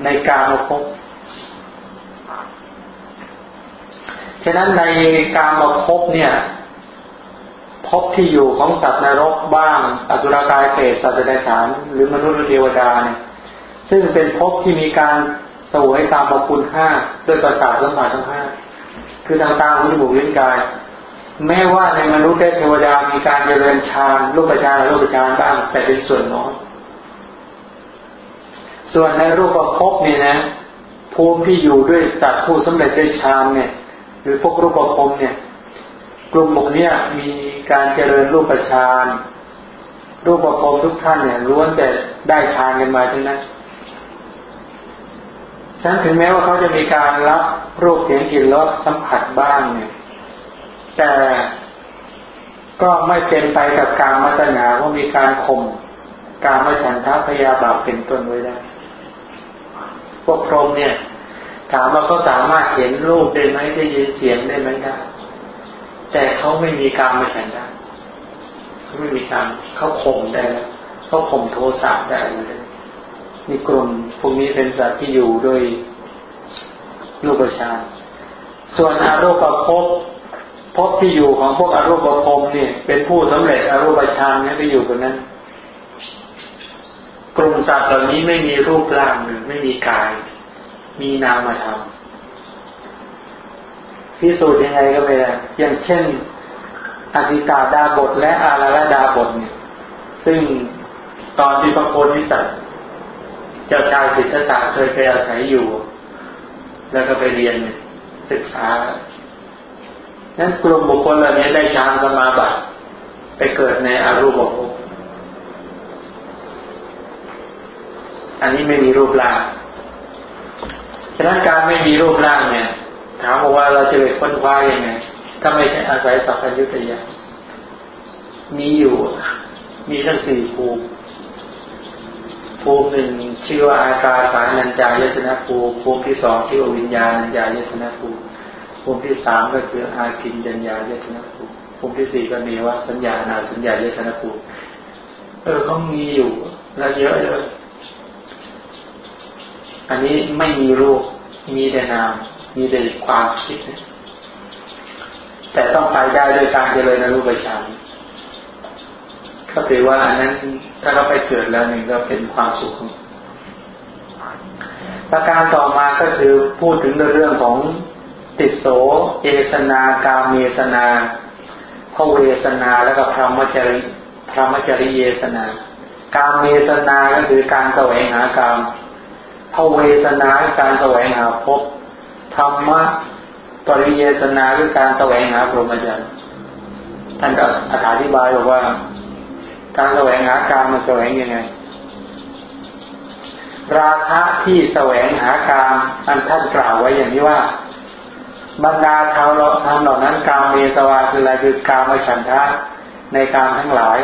ในการมาพบฉะนั้นในการมาพบเนี่ยพบที่อยู่ของสัตว์นรกบ้าง อสุรกายเปรตสัตว์เดรัจฉานหรือมนุษย์หรือเทวดาเนี่ยซึ่งเป็นพบที่มีการสวยตามบคุณห้าด้วยประสาทสัมผัสทั้งห้าคือทางตาหูจมูกลิ้นกาย แม้ว่าในมนุษย์และเทวดามีการเจริญฌานรูปฌานรูปฌานบ้างแต่เป็นส่วนน้อย ส่วนในรูปภพนี่นะภูมิที่อยู่ด้วยจัดผู้สำเร็จด้วยฌานเนี่ย หรือพวกรูปภพเนี่ย กลุ่มหมู่นี้มีการเจริญรูปฌานรูปภพทุกท่านเนี่ยล้วนแต่ได้ฌานกันมาทั้งนั้นฉะนั้นถึงแม้ว่าเขาจะมีการรับรูปเสียงกลิ่นรสสัมผัสบ้างเนี่ย แต่ก็ไม่เป็นไปกับการมัตนาว่ามีการข่มการไม่ฉันทะพยาบาปเป็นต้นไว้ได้ พวกพรหมเนี่ย ถามว่าเขาสามารถเห็นรูปได้ไหมได้ยินเสียงได้ไหมได้ แต่เขาไม่มีการมาฉันได้เขาไม่มีการเขาข่มได้แล้วเขาข่มโทสะได้เลยนี่กลุ่มพวกนี้เป็นสัตว์ที่อยู่ด้วยรูปฌานส่วนอารูปภพภพที่อยู่ของพวกอรูปภพเนี่ย เป็นผู้สำเร็จอรูปฌานเนี่ยไปอยู่บนนั้น กลุ่มสัตว์เหล่านี้ไม่มีรูปร่างหรือไม่มีกาย มีนามธรรมพิสูจน์ยังไงก็ไม่ได้อย่างเช่นอสิตาดาบทและอาราลดาบทเนี่ย ซึ่งตอนที่พระโพธิสัตว์เจ้าชายสิทธัตถะเคยไปอาศัยอยู่ แล้วก็ไปเรียนศึกษา นั้นกลุ่มบุคคลเหล่านี้ได้ฌานสมาบัติไปเกิดในอรูปภพ อันนี้ไม่มีรูปร่างฉะนั้นการไม่มีรูปร่างเนี่ย ถามว่าเราจะไปค้นคว้ายังไงถ้าไม่ใช่อาศัยสัพพัญญุตยามีอยู่ มีทั้งสี่ภูมิภูมิหนึ่งชื่อว่าอากาสานัญจายตนะภูมิภูมิที่สองชื่อว่าวิญญาณัญจายตนะภูมิภูมิที่สามก็คืออากินยัญญายตนะภูมิภูมิที่สี่ก็มีว่าสัญญานาสัญญายตนะภูมิเออเขามีอยู่แล้วเยอะเลย อันนี้ไม่มีรูป มีแต่นาม มีแต่ความคิด แต่ต้องไปได้โดยการเจริญรูปฌานก็ถือว่าอันนั้นถ้าเราไปเกิดแล้วนี่ก็เป็นความสุข ประการต่อมาก็คือพูดถึงเรื่องของติโส เอสนากาเมสนาพระเวสนาแล้วก็พระมจริพระมจริเยสนา การเมสนาก็คือการแสวงหากาม ภเวสนาการแสวงหาพบธรรมะปริเยสนาคือการแสวงหาพรหมจรรย์ท่านก็อธิบายบอกว่า การแสวงหาการมันแสวงยังไง ราคะที่แสวงหาการอันท่านกล่าวไว้อย่างนี้ว่า บรรดาชาวเราทำเหล่านั้นการเมสวาคืออะไรคือการมฉันทะในการทั้งหลาย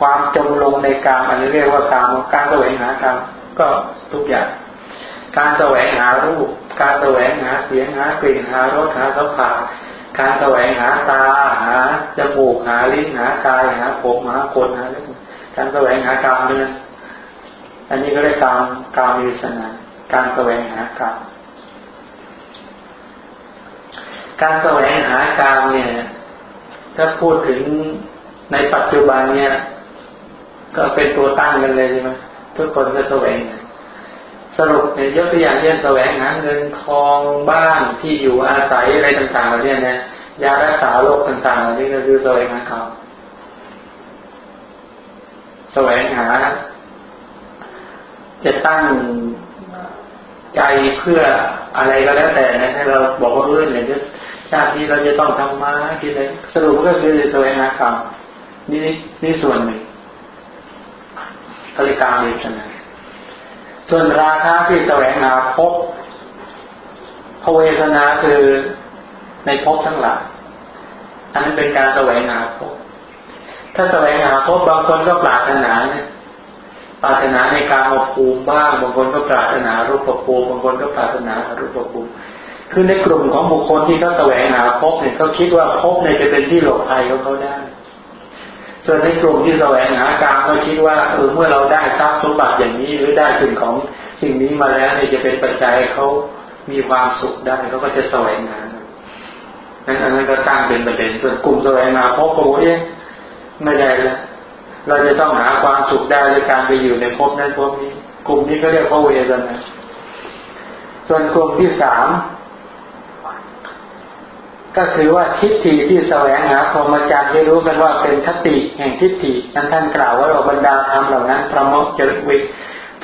ความจมลงในการอันนี้เรียกว่าการการแสวงหาการก็ทุกอย่าง การแสวงหารูป การแสวงหาเสียงหากลิ่นหารสหาสัมผัสการแสวงหาตาหาจมูกหาลิ้นหากายหาผมหาคนหาการแสวงหากามเนี่ยอันนี้ก็เรียกกามกามวิสนาการแสวงหากามการแสวงหากามเนี่ย ถ้าพูดถึงในปัจจุบันเนี่ย ก็เป็นตัวตั้งกันเลยใช่ไหมทุกคนก็แสวงหา สรุปเนี่ยยกตัวอย่างเช่นแสวงหาเงินทองบ้านที่อยู่อาศัยอะไรต่างๆเหล่านี้นะยารักษาโรคต่างๆเหล่านี้ก็คือแสวงหาเขาแสวงหา จะตั้งใจเพื่ออะไรก็แล้วแต่นะให้เราบอกว่าเรื่องอย่างนี้ชาตินี้เราจะต้องทำมาคิดเลยสรุปก็คือแสวงหากรรมนี่นี่ส่วนหนึ่งกริการมีชนะ ส่วนราคะที่แสวงหาพบภเวสนาคือในพบทั้งหลายอันนั้นเป็นการแสวงหาพบถ้าแสวงหาพบบางคนก็ปรารถนาเนี่ยปรารถนาในการมาภูมิบ้างบางคนก็ปรารถนารูปภูมิบางคนก็ปรารถนารูปภูมิคือในกลุ่มของบุคคลที่เขาแสวงหาพบเนี่ยเขาคิดว่าพบเนี่ยจะเป็นที่หลบภัยของเขาได้ ส่วนในกลุ่มที่แสวงหาการเขาคิดว่าเออเมื่อเราได้ทรัพย์สมบัติอย่างนี้หรือได้สิ่งของสิ่งนี้มาแล้วเนี่ยจะเป็นปัจจัยเขามีความสุขได้เขาก็จะแสวงหานั้นอันนั้นก็ตั้งเป็นประเด็นส่วนกลุ่มแสวงหาพบก็บอกเอ๊ะไม่ได้แล้วเราจะต้องหาความสุขได้ด้วยการไปอยู่ในภพนั้นภพนี้ กลุ่มนี้ก็เรียกว่าเวรนะส่วนกลุ่มที่สาม ก็คือว่าทิฏฐิที่แสวงหาพรหมจรรย์ที่รู้กันว่าเป็นคติแห่งทิฏฐินั้นท่านกล่าวว่าบรรดาธรรมเหล่านั้นพระมกจริวิ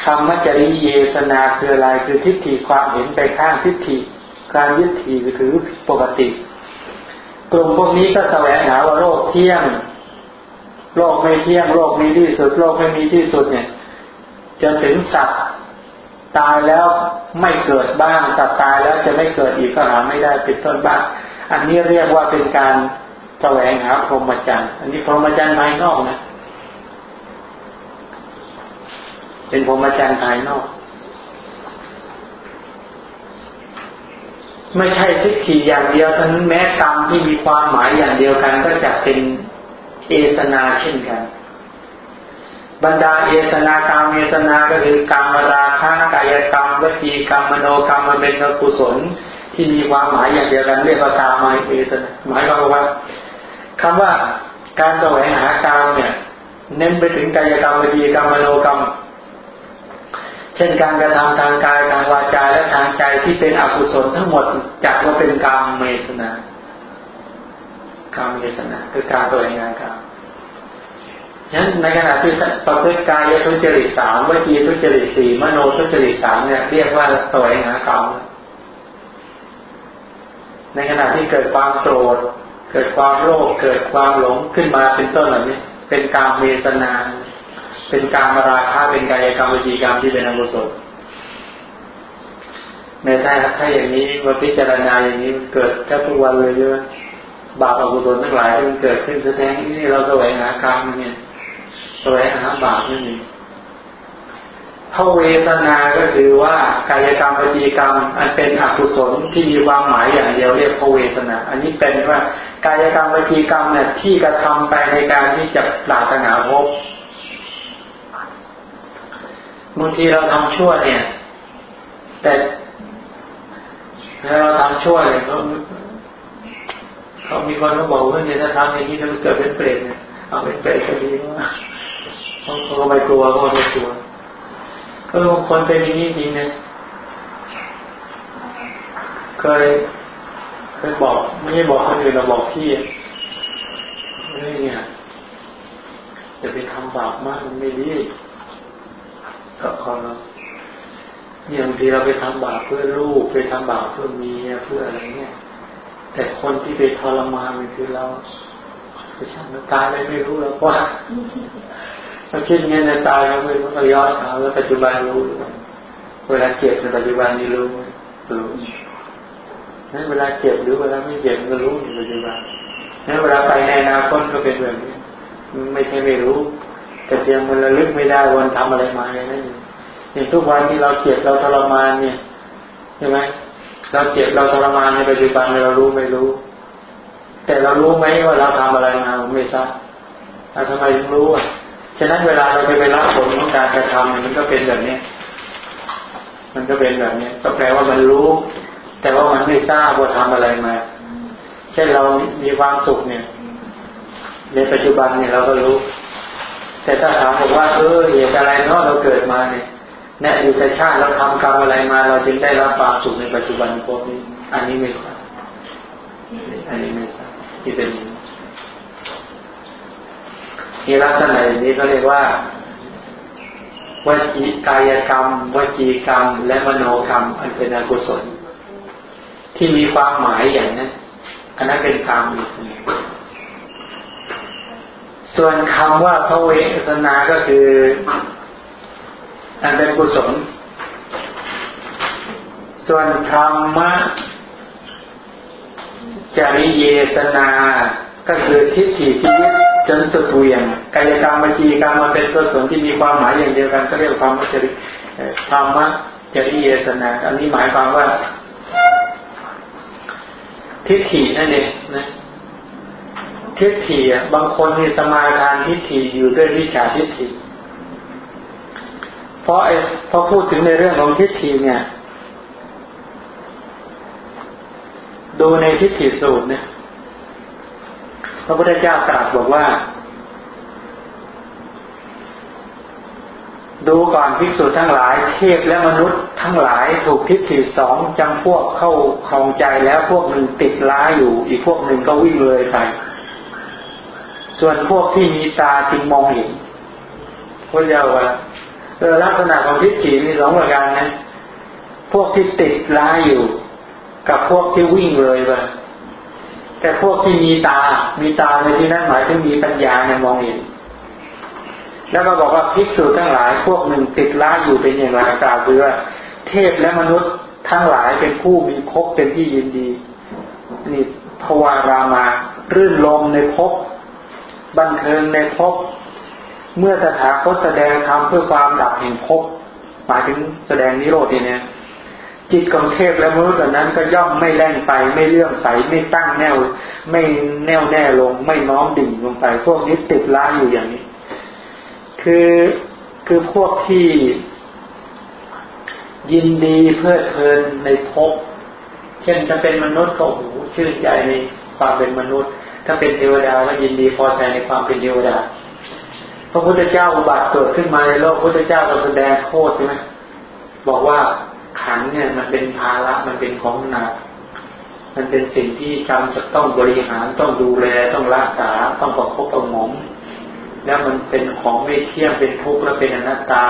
ธรรมจริเยสนาคืออะไรคือทิฏฐิความเห็นไปข้างทิฏฐิการยึดถือถือปกติ กลุ่มพวกนี้ก็แสวงหาว่าโลกเที่ยง โลกไม่เที่ยงโลกมีที่สุด โลกไม่มีที่สุดเนี่ยจนถึงสัตว์ตายแล้วไม่เกิดบ้างสัตว์ตายแล้วจะไม่เกิดอีกก็หาไม่ได้เป็นต้นบ้าง อันนี้เรียกว่าเป็นการแสวงหาพรหมจรรย์ อันนี้พรหมจรรย์ภายนอกนะ เป็นพรหมจรรย์ภายนอก ไม่ใช่ทิฏฐิอย่างเดียวทั้งแม้กรรมที่มีความหมายอย่างเดียวกัน ก็จะเป็นเอสนาเช่นกัน บรรดาเอสนากรรมเอสนาก็คือกรรมราคะกายกรรมวิจีกรรมมโนกรรมมันเป็นกุศล ที่มีความหมายอย่างเดียวกันเรียกว่าตามายเอสนะหมายความว่าคำว่าการแสวงหากามเนี่ย เน้นไปถึงกายกรรมวิธีกรรมมโนกรรม เช่นการกระทำทางกายทางวาจาและทางใจที่เป็นอกุศลทั้งหมดจัดว่าเป็นกรรมเมสนากรรมเมสนาคือการแสวงหากามฉะนั้นในขณะที่ประพฤติกายทุจริตสามวิจีทุจริตสี่มโนทุจริตสามเนี่ยเรียกว่าแสวงหากรรม ในขณะที่เกิดความโกรธ เกิดความโลภเกิดความหลงขึ้นมาเป็นต้นเหล่านี้ เป็นการเมตนา เป็นการมาราคะเป็นกายกรรมวิจีกรรมที่เป็นอกุศลในถ้าถ้าอย่างนี้มาพิจารณาอย่างนี้เกิดแทบทุกวันเลยเยอะบาปอกุศลทั้งหลายที่มันเกิดขึ้นแสดงนี่เราแสวงหากรรมเนี่ยแสวงหาบาปนี่นี่ พระเวทนาก็คือว่ากายกรรมปฏิกรรม อันเป็นอกุศลที่มีความหมายอย่างเดียวเรียกพระเวทนา อันนี้เป็นว่ากายกรรมปฏิกรรมเนี่ยที่กระทำไปในการที่จะปรารถนาพบางทีเราทำชั่วเนี่ย แต่ถ้าเราทำชั่วเนี่ยเขาเขามีคนเขาบอกว่าเนี่ยถ้าทำอย่างนี้จะเกิดเป็นเปรตเนี่ยเอาเป็นเปรตก็ดีว่าเขาเขาไม่กลัวเขาไม่กลัว ก็บางคนเป็นอย่างนี้จริงเนี่ยเคยเคยบอก ไม่ใช่บอกคนอื่นเราบอกพี่เนี่ยจะไปทำบาปมากมันไม่ดีก็ขอเราเนี่ยบางทีเราไปทำบาปเพื่อลูกไปทำบาปเพื่อเมียเพื่ออะไรเงี้ยแต่คนที่ไปทรมานมันคือเราไปช่างตายอะไรไม่รู้แล้วว่า เราคิดเงี้ยในตายเราไม่รู้เราย้อนถามแล้วปัจจุบันรู้ เวลาเจ็บในปัจจุบันนี้รู้รู้นั้นเวลาเจ็บหรือเวลาไม่เจ็บก็รู้ในปัจจุบันนั้นเวลาไปในอนาคตก็เป็นแบบนี้ไม่ใช่ไม่รู้ แต่เพียงมันระลึกไม่ได้วันทำอะไรมาอย่างนั้นอย่างทุกวันที่เราเจ็บเราทรมานเนี่ยใช่ไหมเราเจ็บเราทรมานในปัจจุบันเรารู้ไม่รู้ แต่เรารู้ไหมว่าเราทำอะไรมาไม่ทราบทำไมถึงรู้อะ ฉะนั้นเวลาเราไปไปรับผลของการกระทำมันก็เป็นแบบนี้ มันก็เป็นแบบนี้ ก็แปลว่ามันรู้ แต่ว่ามันไม่ทราบว่าทำอะไรมา เช่นเรามีความสุขเนี่ย ในปัจจุบันเนี่ยเราก็รู้ แต่ถ้าถามบอกว่าเออเหตุอะไรเนาะเราเกิดมาเนี่ยในอดีตชาติเราทำกรรมอะไรมา เราจึงได้รับความสุขในปัจจุบันพวกนี้ อันนี้ไม่ทราบอันนี้ไม่ทราบที่เป็น นี่ลักษณะอย่างนี้เขาเรียกว่าวจีกายกรรมวจีกรรม และมโนกรรม อันเป็นอกุศล ที่มีความหมายอย่างนั้นอันนั้นเป็นกรรมส่วนคำว่าพระเวสนาก็คือ อันเป็นกุศล ส่วนธรรมะจริเยสนา ก็คือทิฏฐิที่ยึดจนสุดเวียงกายกรรมวิจีกรรมมันเป็นกุศลที่มีความหมายอย่างเดียวกันก็เรียกความจริธรรมะจริยสนาอันนี้หมายความว่า ทิฏฐินั่นเองนะทิฏฐิบางคนมีสมาทานทิฏฐิอยู่ด้วยวิชาทิฏฐิเพราะไอ้พอพูดถึงในเรื่องของทิฏฐิเนี่ย ดูในทิฏฐิสูตรเนี่ย พระพุทธเจ้าตรัสบอกว่า ดูก่อนภิกษุทั้งหลาย เทพและมนุษย์ทั้งหลายถูกทิฏฐิสองจำพวกเข้าคลองใจแล้วพวกหนึ่งติดล้าอยู่ อีกพวกหนึ่งก็วิ่งเลยไป ส่วนพวกที่มีตาจึงมองเห็นพระเจ้าว่าเออลักษณะของทิฏฐิมีสองประการนะ พวกที่ติดล้าอยู่ กับพวกที่วิ่งเลยไป แต่พวกที่มีตา มีตาในที่นั้นหมายถึงมีปัญญาเนี่ยมองเห็นแล้วก็บอกว่าภิกษุทั้งหลายพวกหนึ่งติดล้าอยู่เป็นอย่างไรกล่าวคือว่าเทพและมนุษย์ทั้งหลายเป็นผู้มีภพเป็นที่ยินดีนี่ภวารามา รื่นลมในภพบันเทิงในภพเมื่อสถาคตแสดงธรรมเพื่อความดับแห่งภพหมายถึงแสดงนิโรธเนี่ย จิตของเทพและมนุษย์นั้นก็ย่อมไม่แล่นไป ไม่เลื่อมใสไม่ตั้งแนว ไม่แน่วแน่ลง ไม่น้อมดิ่งลงไป พวกนี้ติดล้าอยู่อย่างนี้ คือคือพวกที่ยินดีเพื่อเพลินในภพเช่นจะเป็นมนุษย์ก็โอ้โหชื่นใจในความเป็นมนุษย์ ถ้าเป็นเทวดาก็ยินดีพอใจในความเป็นเทวดาพระพุทธเจ้าอุบัติเกิดขึ้นมาในโลกพระพุทธเจ้าก็แสดงโทษใช่ไหมบอกว่า ขันเนี่ยมันเป็นภาระมันเป็นของหนัก มันเป็นสิ่งที่จำจะต้องบริหารต้องดูแลต้องรักษาต้องประคบประงมแล้วมันเป็นของไม่เที่ยงเป็นทุกข์และเป็นอนัตตา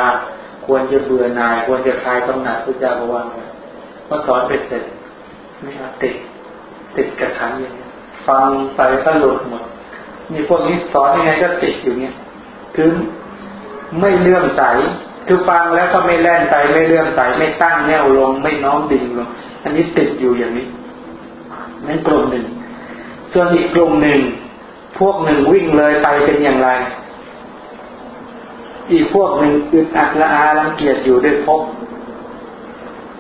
ควรจะเบื่อหน่าย ควรจะคลายกำหนัดพระเจ้าบอกว่าพอสอนเป็นเสร็จไม่เอาติดติดกระขันอย่างนี้ฟังไปก็หลุดหมด มีพวกนี้สอนยังไงก็ติดอยู่เนี่ยคือไม่เลื่อมใส คือฟังแล้วก็ไม่แล่นไปไม่เลื่อมใสไม่ตั้งแนวลง ไม่น้อมดิ่งลง อันนี้ติดอยู่อย่างนี้นั่นกลุ่มหนึ่ง ส่วนอีกกลุ่มหนึ่ง พวกหนึ่งวิ่งเลยไปเป็นอย่างไร อีกพวกหนึ่งอึดอัดละอารังเกียจอยู่ด้วยพบ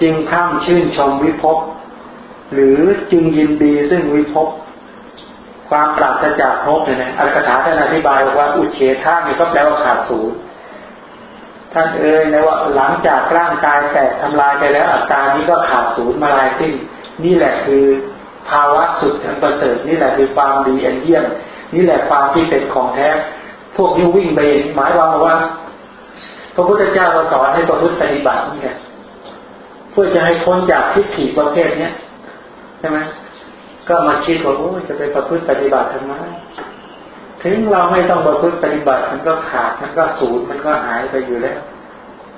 จึงข้ามชื่นชมวิภพหรือจึงยินดีซึ่งวิภพความปราศจากภพเนี่ยนะอัตถกถาท่านอธิบายว่าอุเฉทาเนี่ยก็แปลว่าขาดศูนย์ ท่านเอ่ยนะว่าหลังจากร่างกายแตกทำลายไปแล้วอัตตานี้ก็ขาดศูนย์มาลายสิ้น นี่แหละคือภาวะสุดอันประเสริฐนี่แหละคือความดีอันเยี่ยม นี่แหละความที่เป็นของแท้ พวกนี้วิ่งไปหมายความว่า พระพุทธเจ้าเราสอนให้ประพฤติปฏิบัตินี่เพื่อจะให้พ้นจากทิฏฐิประเภทเนี้ยใช่ไหมก็มาคิดว่าโอ้จะไปประพฤติปฏิบัติทำไม ถึงเราไม่ต้องประพฤติปฏิบัติ มันก็ขาดมันก็สูญมันก็หายไปอยู่แล้ว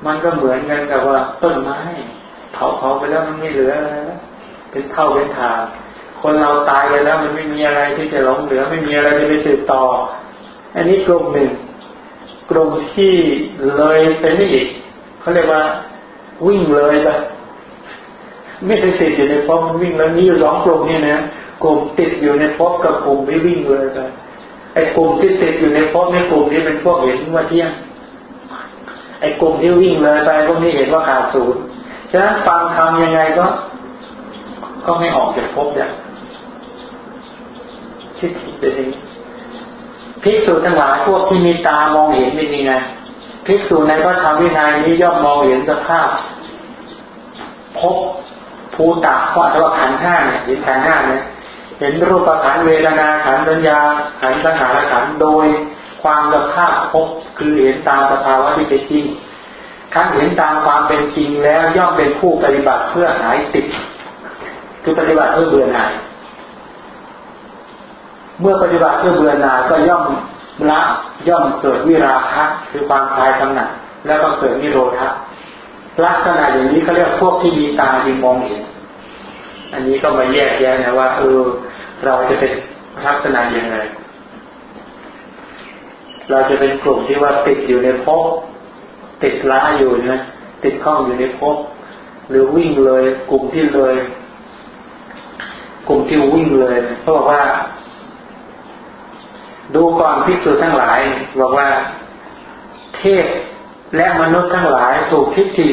มันก็เหมือนกันกับว่าต้นไม้เผาเผาไปแล้วมันไม่เหลืออะไรแล้วเป็นเท่าเป็นฐานคนเราตายไปแล้วมันไม่มีอะไรที่จะหลงเหลือ ไม่มีอะไรที่ไปสืบต่อ อันนี้กลุ่มหนึ่งกลุ่มที่เลยไปนี่อีกเขาเรียกว่า วิ่งเลยไปไม่ได้ติดอยู่ในภพมันวิ่งแล้วนี่อยู่สองกลุ่มนี่นะกลุ่มติดอยู่ในภพกับกลุ่มไม่วิ่งเลยไป ไอ้กลุ่มที่ติดอยู่ในภพในกลุ่มนี้เป็นพวกเห็นว่าเที่ยง ไอ้กลุ่มที่วิ่งเลยไปพวกนี้เห็นว่าขาดศูนย์ฉะนั้นฟังทำยังไงก็ ก็ไม่ออกจากภพเนี่ยทิฏฐิเป็นอย่างนี้ภิกษุทั้งหลายพวกที่มีตามองเห็นเป็นยังไงภิกษุในพระธรรมวินัยนี้ย่อมมองเห็นสภาพพบภูตะว่าว่าขันห้าเนี่ยเห็นขันห้าเนี่ย เห็นรูปขันเวทนาขันสัญญาขันสังขารขันโดยความสภาพพบคือเห็นตามสภาวะที่เป็นจริงครั้งเห็นตามความเป็นจริงแล้วย่อมเป็นผู้ปฏิบัติเพื่อหายติด คือปฏิบัติเพื่อเบื่อหน่าย เมื่อปฏิบัติเพื่อเบื่อหน่ายก็ย่อมละย่อมเกิดวิราคะคือความคลายกำหนัดแล้วก็เกิดนิโรธะลักษณะอย่างนี้เขาเรียกพวกที่มีตาที่มองเห็น อันนี้ก็มาแยกแยะนะว่าเออ เราจะเป็นลักษณะยังไง เราจะเป็นกลุ่มที่ว่าติดอยู่ในภพติดล้าอยู่นะติดข้องอยู่ในภพหรือวิ่งเลย กลุ่มที่เลย กลุ่มที่วิ่งเลยเขาบอกว่า ดูก่อนพิสูจทั้งหลายบอกว่า เทพและมนุษย์ทั้งหลายถูกทิฏฐิ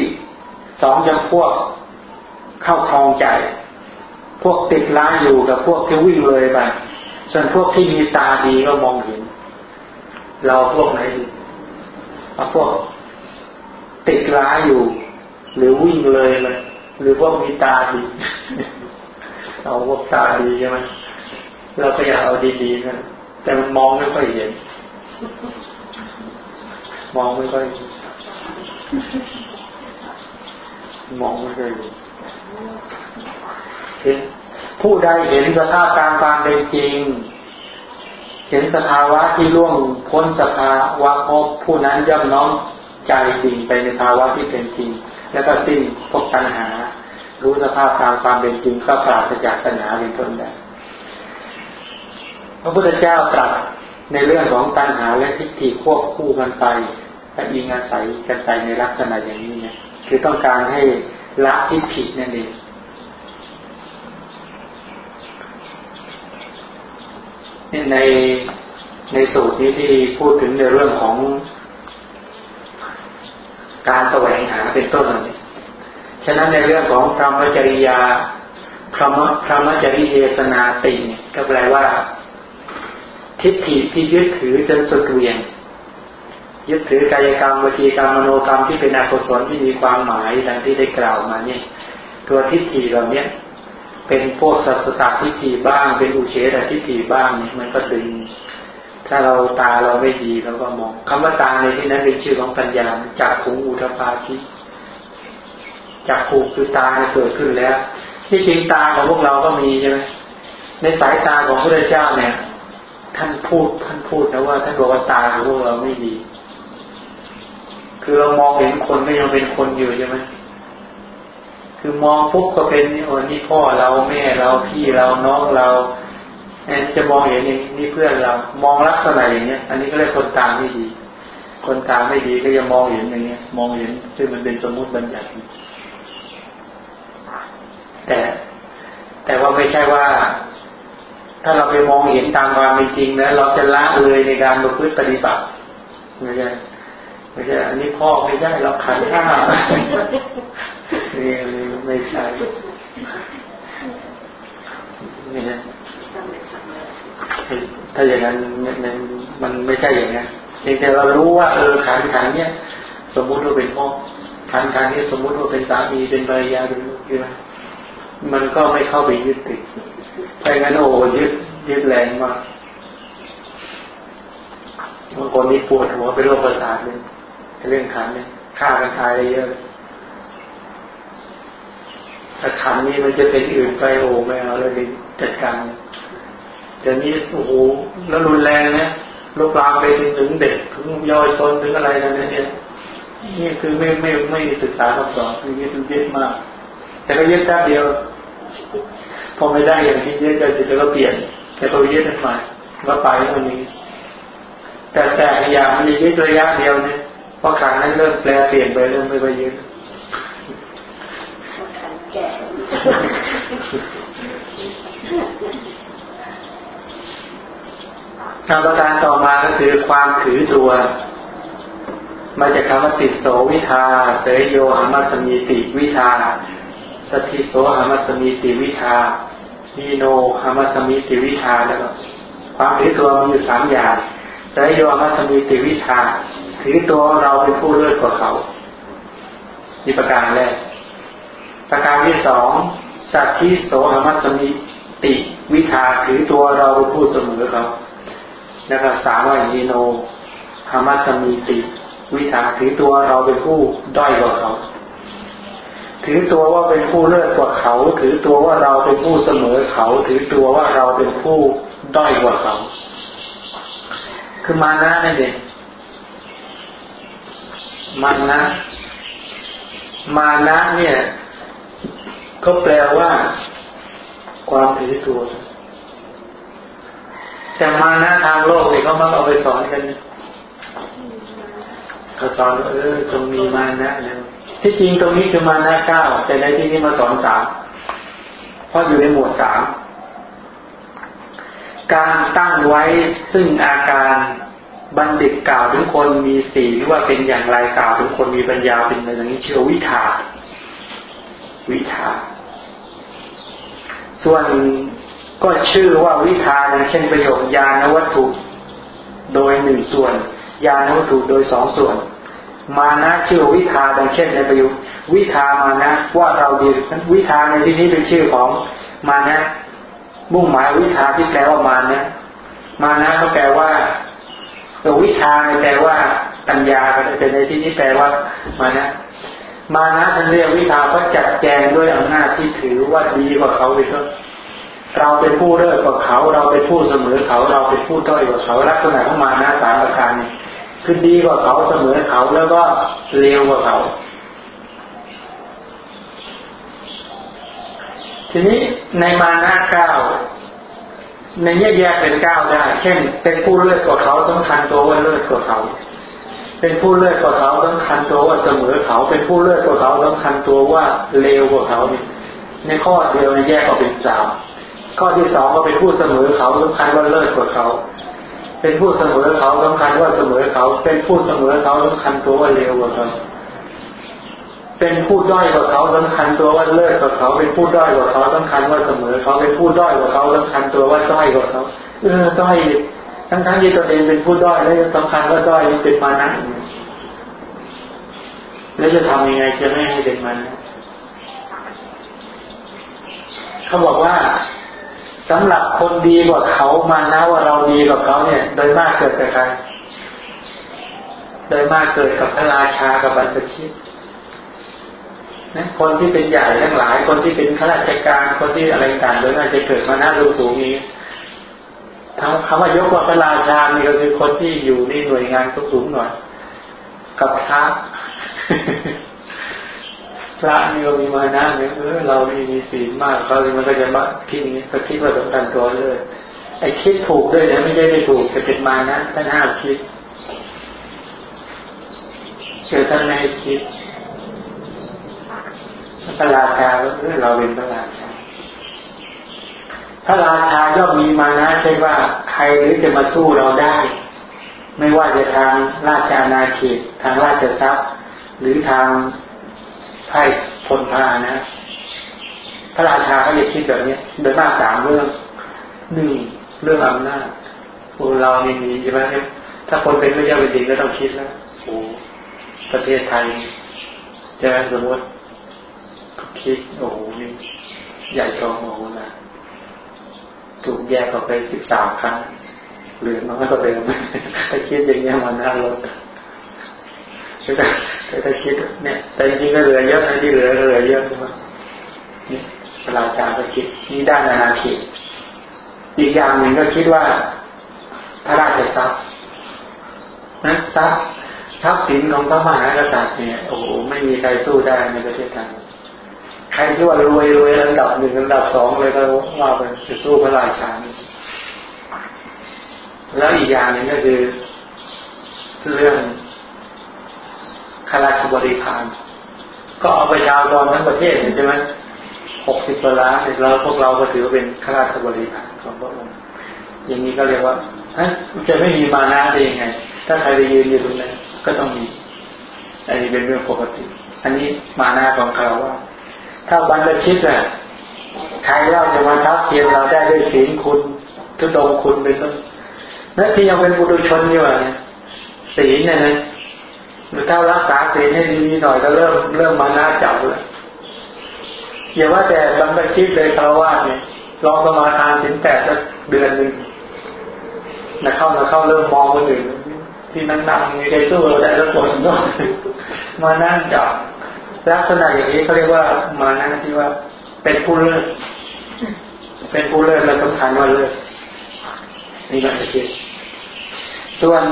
สองจำพวกเข้าคลองใจ พวกติดล้าอยู่กับพวกที่วิ่งเลยไป ส่วนพวกที่มีตาดีก็มองเห็น เราพวกไหนดีพวกติดล้าอยู่ หรือวิ่งเลยเลยหรือพวกมีตาดี เอาพวกตาดีใช่ไหมเราก็อยากเอาดีๆนะแต่มันมองไม่ค่อยเห็น มองไม่ค่อยมองไม่ได้เห็น ผู้ใดเห็นสภาพตามความเป็นจริง เห็นสภาวะที่ล่วงพ้นสภาวะพบผู้นั้นย่อมน้อมใจจริงไปในภาวะที่เป็นจริง แล้วก็สิ้นพบปัญหา รู้สภาพตามความเป็นจริงก็ปราศจากปัญหาเป็นต้นได้พระพุทธเจ้าตรัสในเรื่องของปัญหาและทิฏฐิควบคู่กันไปและอิงอาศัยกันไปในลักษณะอย่างนี้เนี่ยคือต้องการให้ละทิฏฐินั่นเอง ในในสูตรนี้ที่พูดถึงในเรื่องของการแสวงหาเป็นต้นนี่ฉะนั้นในเรื่องของพระมจริยาพระมพระมจริเยสนาติก็แปลว่า ทิฏฐิที่ยึดถือจนสุดเวียง ยึดถือกายกรรมวิจีกรรมมโนกรรมที่เป็นอกุศลที่มีความหมายดังที่ได้กล่าวมาเนี่ยตัวทิฏฐิเหล่านี้ย เป็นพวกสัสตตทิฏฐิบ้าง เป็นอุเฉตทิฏฐิบ้างเนี่ยมันก็ดึง ถ้าเราตาเราไม่ดีเราก็มองคำว่าตาในที่นั้นเป็นชื่อของปัญญาจากขุงอุทปาทิจากขูคือตาเกิดขึ้นแล้ว ที่จริงตาของพวกเราก็มีใช่ไหมในสายตาของพระเจ้าเนี่ย ท่านพูดท่านพูดนะว่าท่านบอกว่าตาของพวกเราไม่ดี คือเรามองเห็นคนก็ยังเป็นคนอยู่ใช่ไหม คือมองปุ๊บก็เป็นโอ้นี่พ่อเราแม่เราพี่เราน้องเราจะมองเห็นอย่างนี้เพื่อนเรา มองลักษณะอย่างเนี้ย อันนี้ก็เรียกคนตาไม่ดี คนตาไม่ดีก็จะมองเห็นอย่างเงี้ย มองเห็นซึ่งมันเป็นสมมุติบัญญัติแต่ แต่ว่าไม่ใช่ว่า ถ้าเราไปมองเห็นตามความเป็นจริงนะเราจะละเลยในการประพฤติปฏิบัติไม่ใช่ไม่ใช่อันนี้พ่อไม่ใช่เราขันห้านี่ ไม่ใช่นี่นะถ้าอย่างนั้นมันมันไม่ใช่อย่างนั้นเพียงแต่เรารู้ว่าเออขันขันเนี้ยสมมุติว่าเป็นพ่อขันขันนี้สมมุติว่าเป็นสามีเป็นภรรยาเป็นลูกใช่ไหมมันก็ไม่เข้าไปยึดติดถ้าอย่างนั้นโอ้ยึดยึดแรงมากบางคนนี่ปวดหัวเป็นโรคประสาทเลยเรื่องขันเนี่ยฆ่ากันตายได้เยอะ ถ้าขันนี้มันจะเป็นอื่นไปโอ้ไม่เอาเลยจัดการแต่นี้โอ้โหแล้วรุนแรงนะลุกลามไปถึงถึงเด็กถึงย่อยชนถึงอะไรกันเนี่ยนี่คือไม่ไม่ไม่ศึกษาคำสอนคือยึดยึดมาก แต่ก็ยึดแค่เดียว พอไม่ได้อย่างที่ยึดก็จะก็เปลี่ยน แต่พอยึดใหม่ก็ไปวันนี้ แต่แต่อย่างมันยึดระยะเดียวเนี่ยพอขานั้นเริ่มแปลเปลี่ยนไปเริ่มไม่ไปยึดแก่การประการต่อมาก็คือความถือตัว มาจากคำว่าติโสวิทา เสยโยหามัสมีติวิทา สติโสหามัสมีติวิทามีโนหามัสมีติวิทาแล้วก็ความถือตัวมีอยู่สามอย่างเสยโยหามัสมีติวิทา ถือตัวเราเป็นผู้เลิศกว่าเขามีประการแรก ประการที่สองสัตทิโสหมัสมีติวิทาถือตัวเราเป็นผู้เสมอเขาแล้วก็สามว่ายีโนธรรมสมีติ วิถาถือตัวเราเป็นผู้ด้อยกว่าเขา ถือตัวว่าเป็นผู้เลิศกว่าเขา ถือตัวว่าเราเป็นผู้เสมอเขา ถือตัวว่าเราเป็นผู้ด้อยกว่าเขา คือมานะนั่นเองมานะ มานะเนี่ย ก็แปลว่า ความถือตัว แต่มานะทางโลกเนี่ยเขามักเอาไปสอนกันเขาสอนเออตรงมีมานะนะที่จริงตรงนี้คือมานะเก้าแต่ในที่นี้มาสอนสามเพราะอยู่ในหมวดสามการตั้งไว้ซึ่งอาการบัณฑิตกล่าวถึงคนมีสีหรือว่าเป็นอย่างไรกล่าวถึงคนมีปัญญาเป็นอะไรอย่างนี้เชื่อวิถาวิถา ส่วนก็ชื่อว่าวิธานเช่นประโยคยานวัตถุ โดยหนึ่งส่วน ยานวัตถุโดยสองส่วน มานะชื่อวิธาดังเช่นในประโยควิธามานะว่าเราดีวิธาในที่นี้เป็นชื่อของมานะมุ่งหมายวิธาที่แปลว่ามานะมานะก็แปลว่าวิธาแปลว่าปัญญาแต่ในที่นี้แปลว่ามานะ มานะท่านเรียกวิธาเพระจัดแจงด้วยอำนาจที่ถือว่าดีกว่าเขาไปก็เราเป็นผู้เลิศกว่าเขา เราเป็นผู้เสมอเขา เราเป็นผู้ด้อยกว่าเขาลักษณะของมานะสามประการนี้คือดีกว่าเขาเสมอเขาแล้วก็เลวกว่าเขา ทีนี้ในมานะเก้าในแยกแยกเป็นเก้าได้ เช่น เป็นผู้เลิศกว่าเขาต้องคันตัวว่าเลิศกว่าเขา เป็นผู้เลิศกว่าเขาต้องคันตัวว่าเสมอเขาเป็นผู้เลิศกว่าเขาต้องคันตัวว่าเลวกว่าเขาในข้อเดียวแยกออกเป็นสามข้อที่สองก็เป็นผู้เสมอเขาสำคัญว่าเลิศกว่าเขา เป็นผู้เสมอเขาสำคัญว่าเสมอเขา เป็นผู้เสมอเขาสำคัญตัวว่าเลวกว่าเขาเป็นผู้ด้อยกว่าเขาสำคัญตัวว่าเลิศกว่าเขา เป็นผู้ด้อยกว่าเขาสำคัญว่าเสมอเขาเป็นผู้ด้อยกว่าเขาสำคัญตัวว่าด้อยกว่าเขาเออด้อย ทั้งทั้งที่ตัวเองเป็นผู้ด้อยแล้วสำคัญว่าด้อยเป็นมานะแล้วจะทำยังไงจะไม่ให้เป็นมันเขาบอกว่าสำหรับคนดีกว่าเขามานะว่าเราดีกว่าเขาเนี่ย โดยมากเกิดจากใครโดยมากเกิดกับพระราชากับบัณฑิตนะคนที่เป็นใหญ่ทั้งหลาย คนที่เป็นข้าราชการคนที่อะไรต่างโดยมากจะเกิดมาน้าสูสูงนี้ คำว่ายกว่าพระราชานี่ก็คือคนที่อยู่ในหน่วยงานสูงๆหน่อย กับพระพระนี่ก็มีมานะเนี่ยเออเรานี่มีศีลมากเขามันก็จะมาคิดนี้ก็คิดว่าสำคัญตัวเลยไอ้คิดถูกด้วยนะไม่ได้ไม่ถูกแต่เป็นมานะท่านห้ามคิดเจอท่านไม่ให้คิดพระราชาก็คือเราเป็นพระราชา พระราชาย่อมมีมานะใช่ว่าใครหรือจะมาสู้เราได้ ไม่ว่าจะทางราชอาณาเขตทางราชทรัพย์ หรือทางไพ่พลพานะ พระราชาเขาจะคิดแบบนี้โดยมากสามเรื่องหนึ่งเรื่องอำนาจโอ้เราไม่มีใช่ไหมถ้าคนเป็นพระเจ้าแผ่นดินก็ต้องคิดแล้วโอ้ประเทศไทยจะสมมติคิดโอ้โหใหญ่โตโอ้โหนะ ถูกแยกออกไปสิบสามครั้งหรือมันก็เดิมถ้าคิดอย่างเงี้ยมันน่าลดแต่ถ้าคิดเนี่ย แต่จริงก็เหลือเยอะนะที่เหลือเหลือเยอะใช่ไหมนี่เวลาจารย์ก็คิดนี่ด้านนานาคิดอีกอย่างหนึ่งก็คิดว่าพระราชทรัพย์นะทรัพย์ทรัพย์สินของพระมหากษัตริย์เนี่ยโอ้โหไม่มีใครสู้ได้ในประเทศไทย ใครที่ว่ารวยรวยระดับหนึ่งระดับสองเลยก็ว่าไปจะสู้พระราชาแล้วอีกอย่างหนึ่งก็คือ เรื่องข้าราชบริพารก็เอาประชากรทั้งประเทศใช่ไหมหกสิบล้านเราพวกเราก็ถือเป็นข้าราชบริพารของพระองค์อย่างนี้ก็เรียกว่าจะไม่มีมานะได้ยังไง ถ้าใครไปยืนอยู่ตรงนั้นก็ต้องมีอันนี้เป็นเรื่องปกติ อันนี้มานะของเขาว่า ถ้าบรรพชิตอะใครเล่าจะมาทับเทียมเราได้ด้วยศีลคุณทุดงคุณเป็นต้นนั่นที่ยังเป็นบุรุชนอยู่อะศีลเนี่ยนะหรือถ้ารักษาศีลให้ดีหน่อยก็เริ่มเริ่มมาหน้าจับแล้วอย่าว่าแต่บรรพชิตเลยคารวะเนี่ยลองสมาทานถึงแปดสักเดือนหนึ่งนะเข้านะเข้าเริ่มมองคนอื่นที่นั่งนั่งมีใครสู้เราได้แล้วปวดก็มานั่งจับ ลักษณะอย่างนี้เขาเรียกว่ามานะที่ว่าเป็นผู้เลิศเป็นผู้เลิศและสำคัญว่าเลิศนี่ก็จะคิดส่วน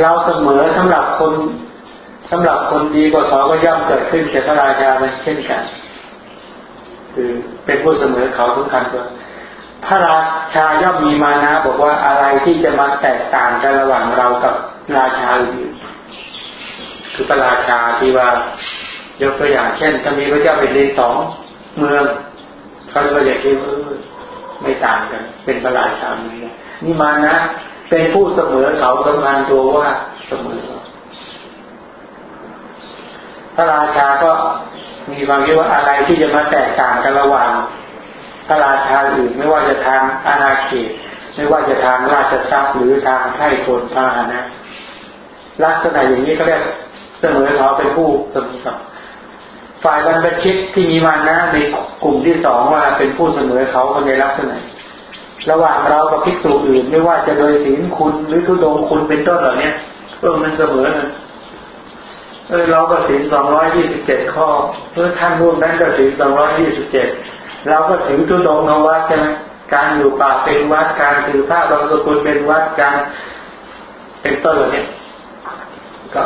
เราเสมอสำหรับคนสำหรับคนดีกว่าเขาก็ย่อมเกิดขึ้นแก่พระราชาเป็นเช่นกัน คือเป็นผู้เสมอเขาสำคัญตัวพระราชาย่อมมีมานะ บอกว่าอะไรที่จะมาแตกต่างกันระหว่างเรากับราชาอื่นคือพระราชาที่ว่า ยกตัวอย่างเช่นถ้ามีพระเจ้าเป็นดินสองเมืองเขาก็จะคิดว่าไม่ต่างกัน เป็นประหลาดชามนี้นี่มานะ เป็นผู้เสมอเขาสำคัญตัวว่าเสมอ พระราชาก็มีความคิดว่าอะไรที่จะมาแตกต่างกันระหว่างพระราชาอื่นไม่ว่าจะทางอาณาเขตไม่ว่าจะทางราชทรัพย์หรือทางไถ่คนพานะลักษณะอย่างนี้ก็เรียกเสมอเขาเป็นผู้เสมอเขา ฝ่ายบรรพชิตที่มีมานะในกลุ่มที่สองว่าเป็นผู้เสมอเขาคนในลักษณะระหว่างเรากับภิกษุอื่นไม่ว่าจะโดยศีลคุณหรือทุดงคุณเป็นต้นเหล่านี้เออมันเสมอกันเออเราก็ศีลสองร้อยยี่สิบเจ็ดข้อเพื่อท่านร่วมนั้นก็ศีลสองร้อยยี่สิบเจ็ดเราก็ถือทุดงเอาวัดใช่ไหมการอยู่ป่าเป็นวัดการถือผ้าบางสกุลเป็นวัดการเป็นต้นเหล่านี้ก็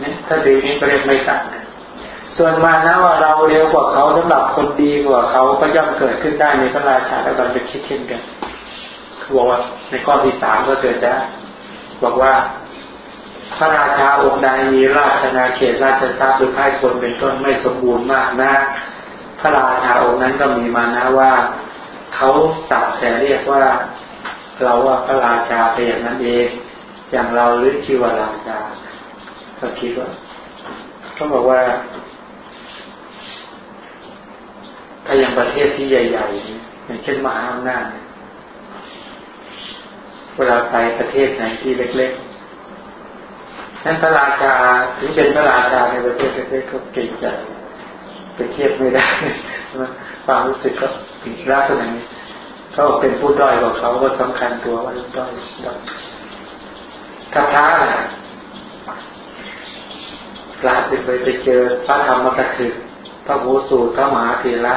เนี่ยถ้าดีนี้ก็เรียกไม่ต่าง ส่วนมานะว่าเราเร็วกว่าเขาสำหรับคนดีกว่าเขาก็ย่อมเกิดขึ้นได้ในพระราชาและบรรพชิตเช่นกันคือบอกว่าในข้อที่สามก็เกิดได้บอกว่าพระราชาองค์ใดมีราชนาเขตราชทรัพย์หรือไพ่คนเป็นต้นไม่สมบูรณ์มากนะพระราชาองค์นั้นก็มีมานะว่าเขาสับแต่เรียกว่า เราว่าพระราชาเป็นอย่างนั้นเองอย่างเราหรือชื่อว่าราชาก็คิดว่าเขาบอกว่า ถ้าอย่างประเทศที่ใหญ่ๆอย่างเช่นมหาอำนาจเวลาไปประเทศไหนที่เล็กๆนั้นพระราชาถึงเป็นพระราชาในประเทศเล็กๆก็เก่งใจไปเทียบไม่ได้ความรู้สึกก็ผิดลักษณะนี้เขาเป็นผู้ด้อยกว่าเขาก็สำคัญตัวว่าด้อยด้อยถ้าพระน่ะพระไปไปเจอพระธรรมกถึก พระโหสูตรพระมหาเถระ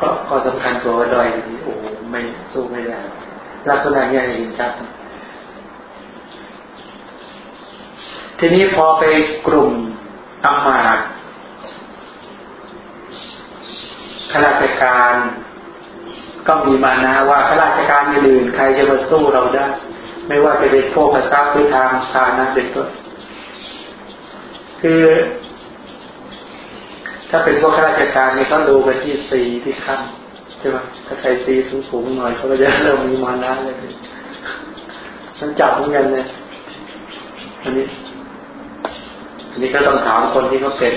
ก็ก็สำคัญตัวดอยโอ้ไม่สู้ไม่ได้ลักษณะนี้เห็นชัดทีนี้พอไปกลุ่มอมาตขข้าราชการก็มีมานะว่าข้าราชการอื่นใครจะมาสู้เราได้ ไม่ว่าจะเป็นพวกกระซับหรือทางทานะเป็นต้น คือ ถ้าเป็นพวกข้าราชการเนี่ยเขาดูกันที่สีที่ขั้นใช่ไหมถ้าใครสีสูงๆหน่อยเขาก็จะเริ่มมีมานะเลยฉันจับเหมือนกันเลยอันนี้ อันนี้ก็ต้องถามคนที่เขาเป็น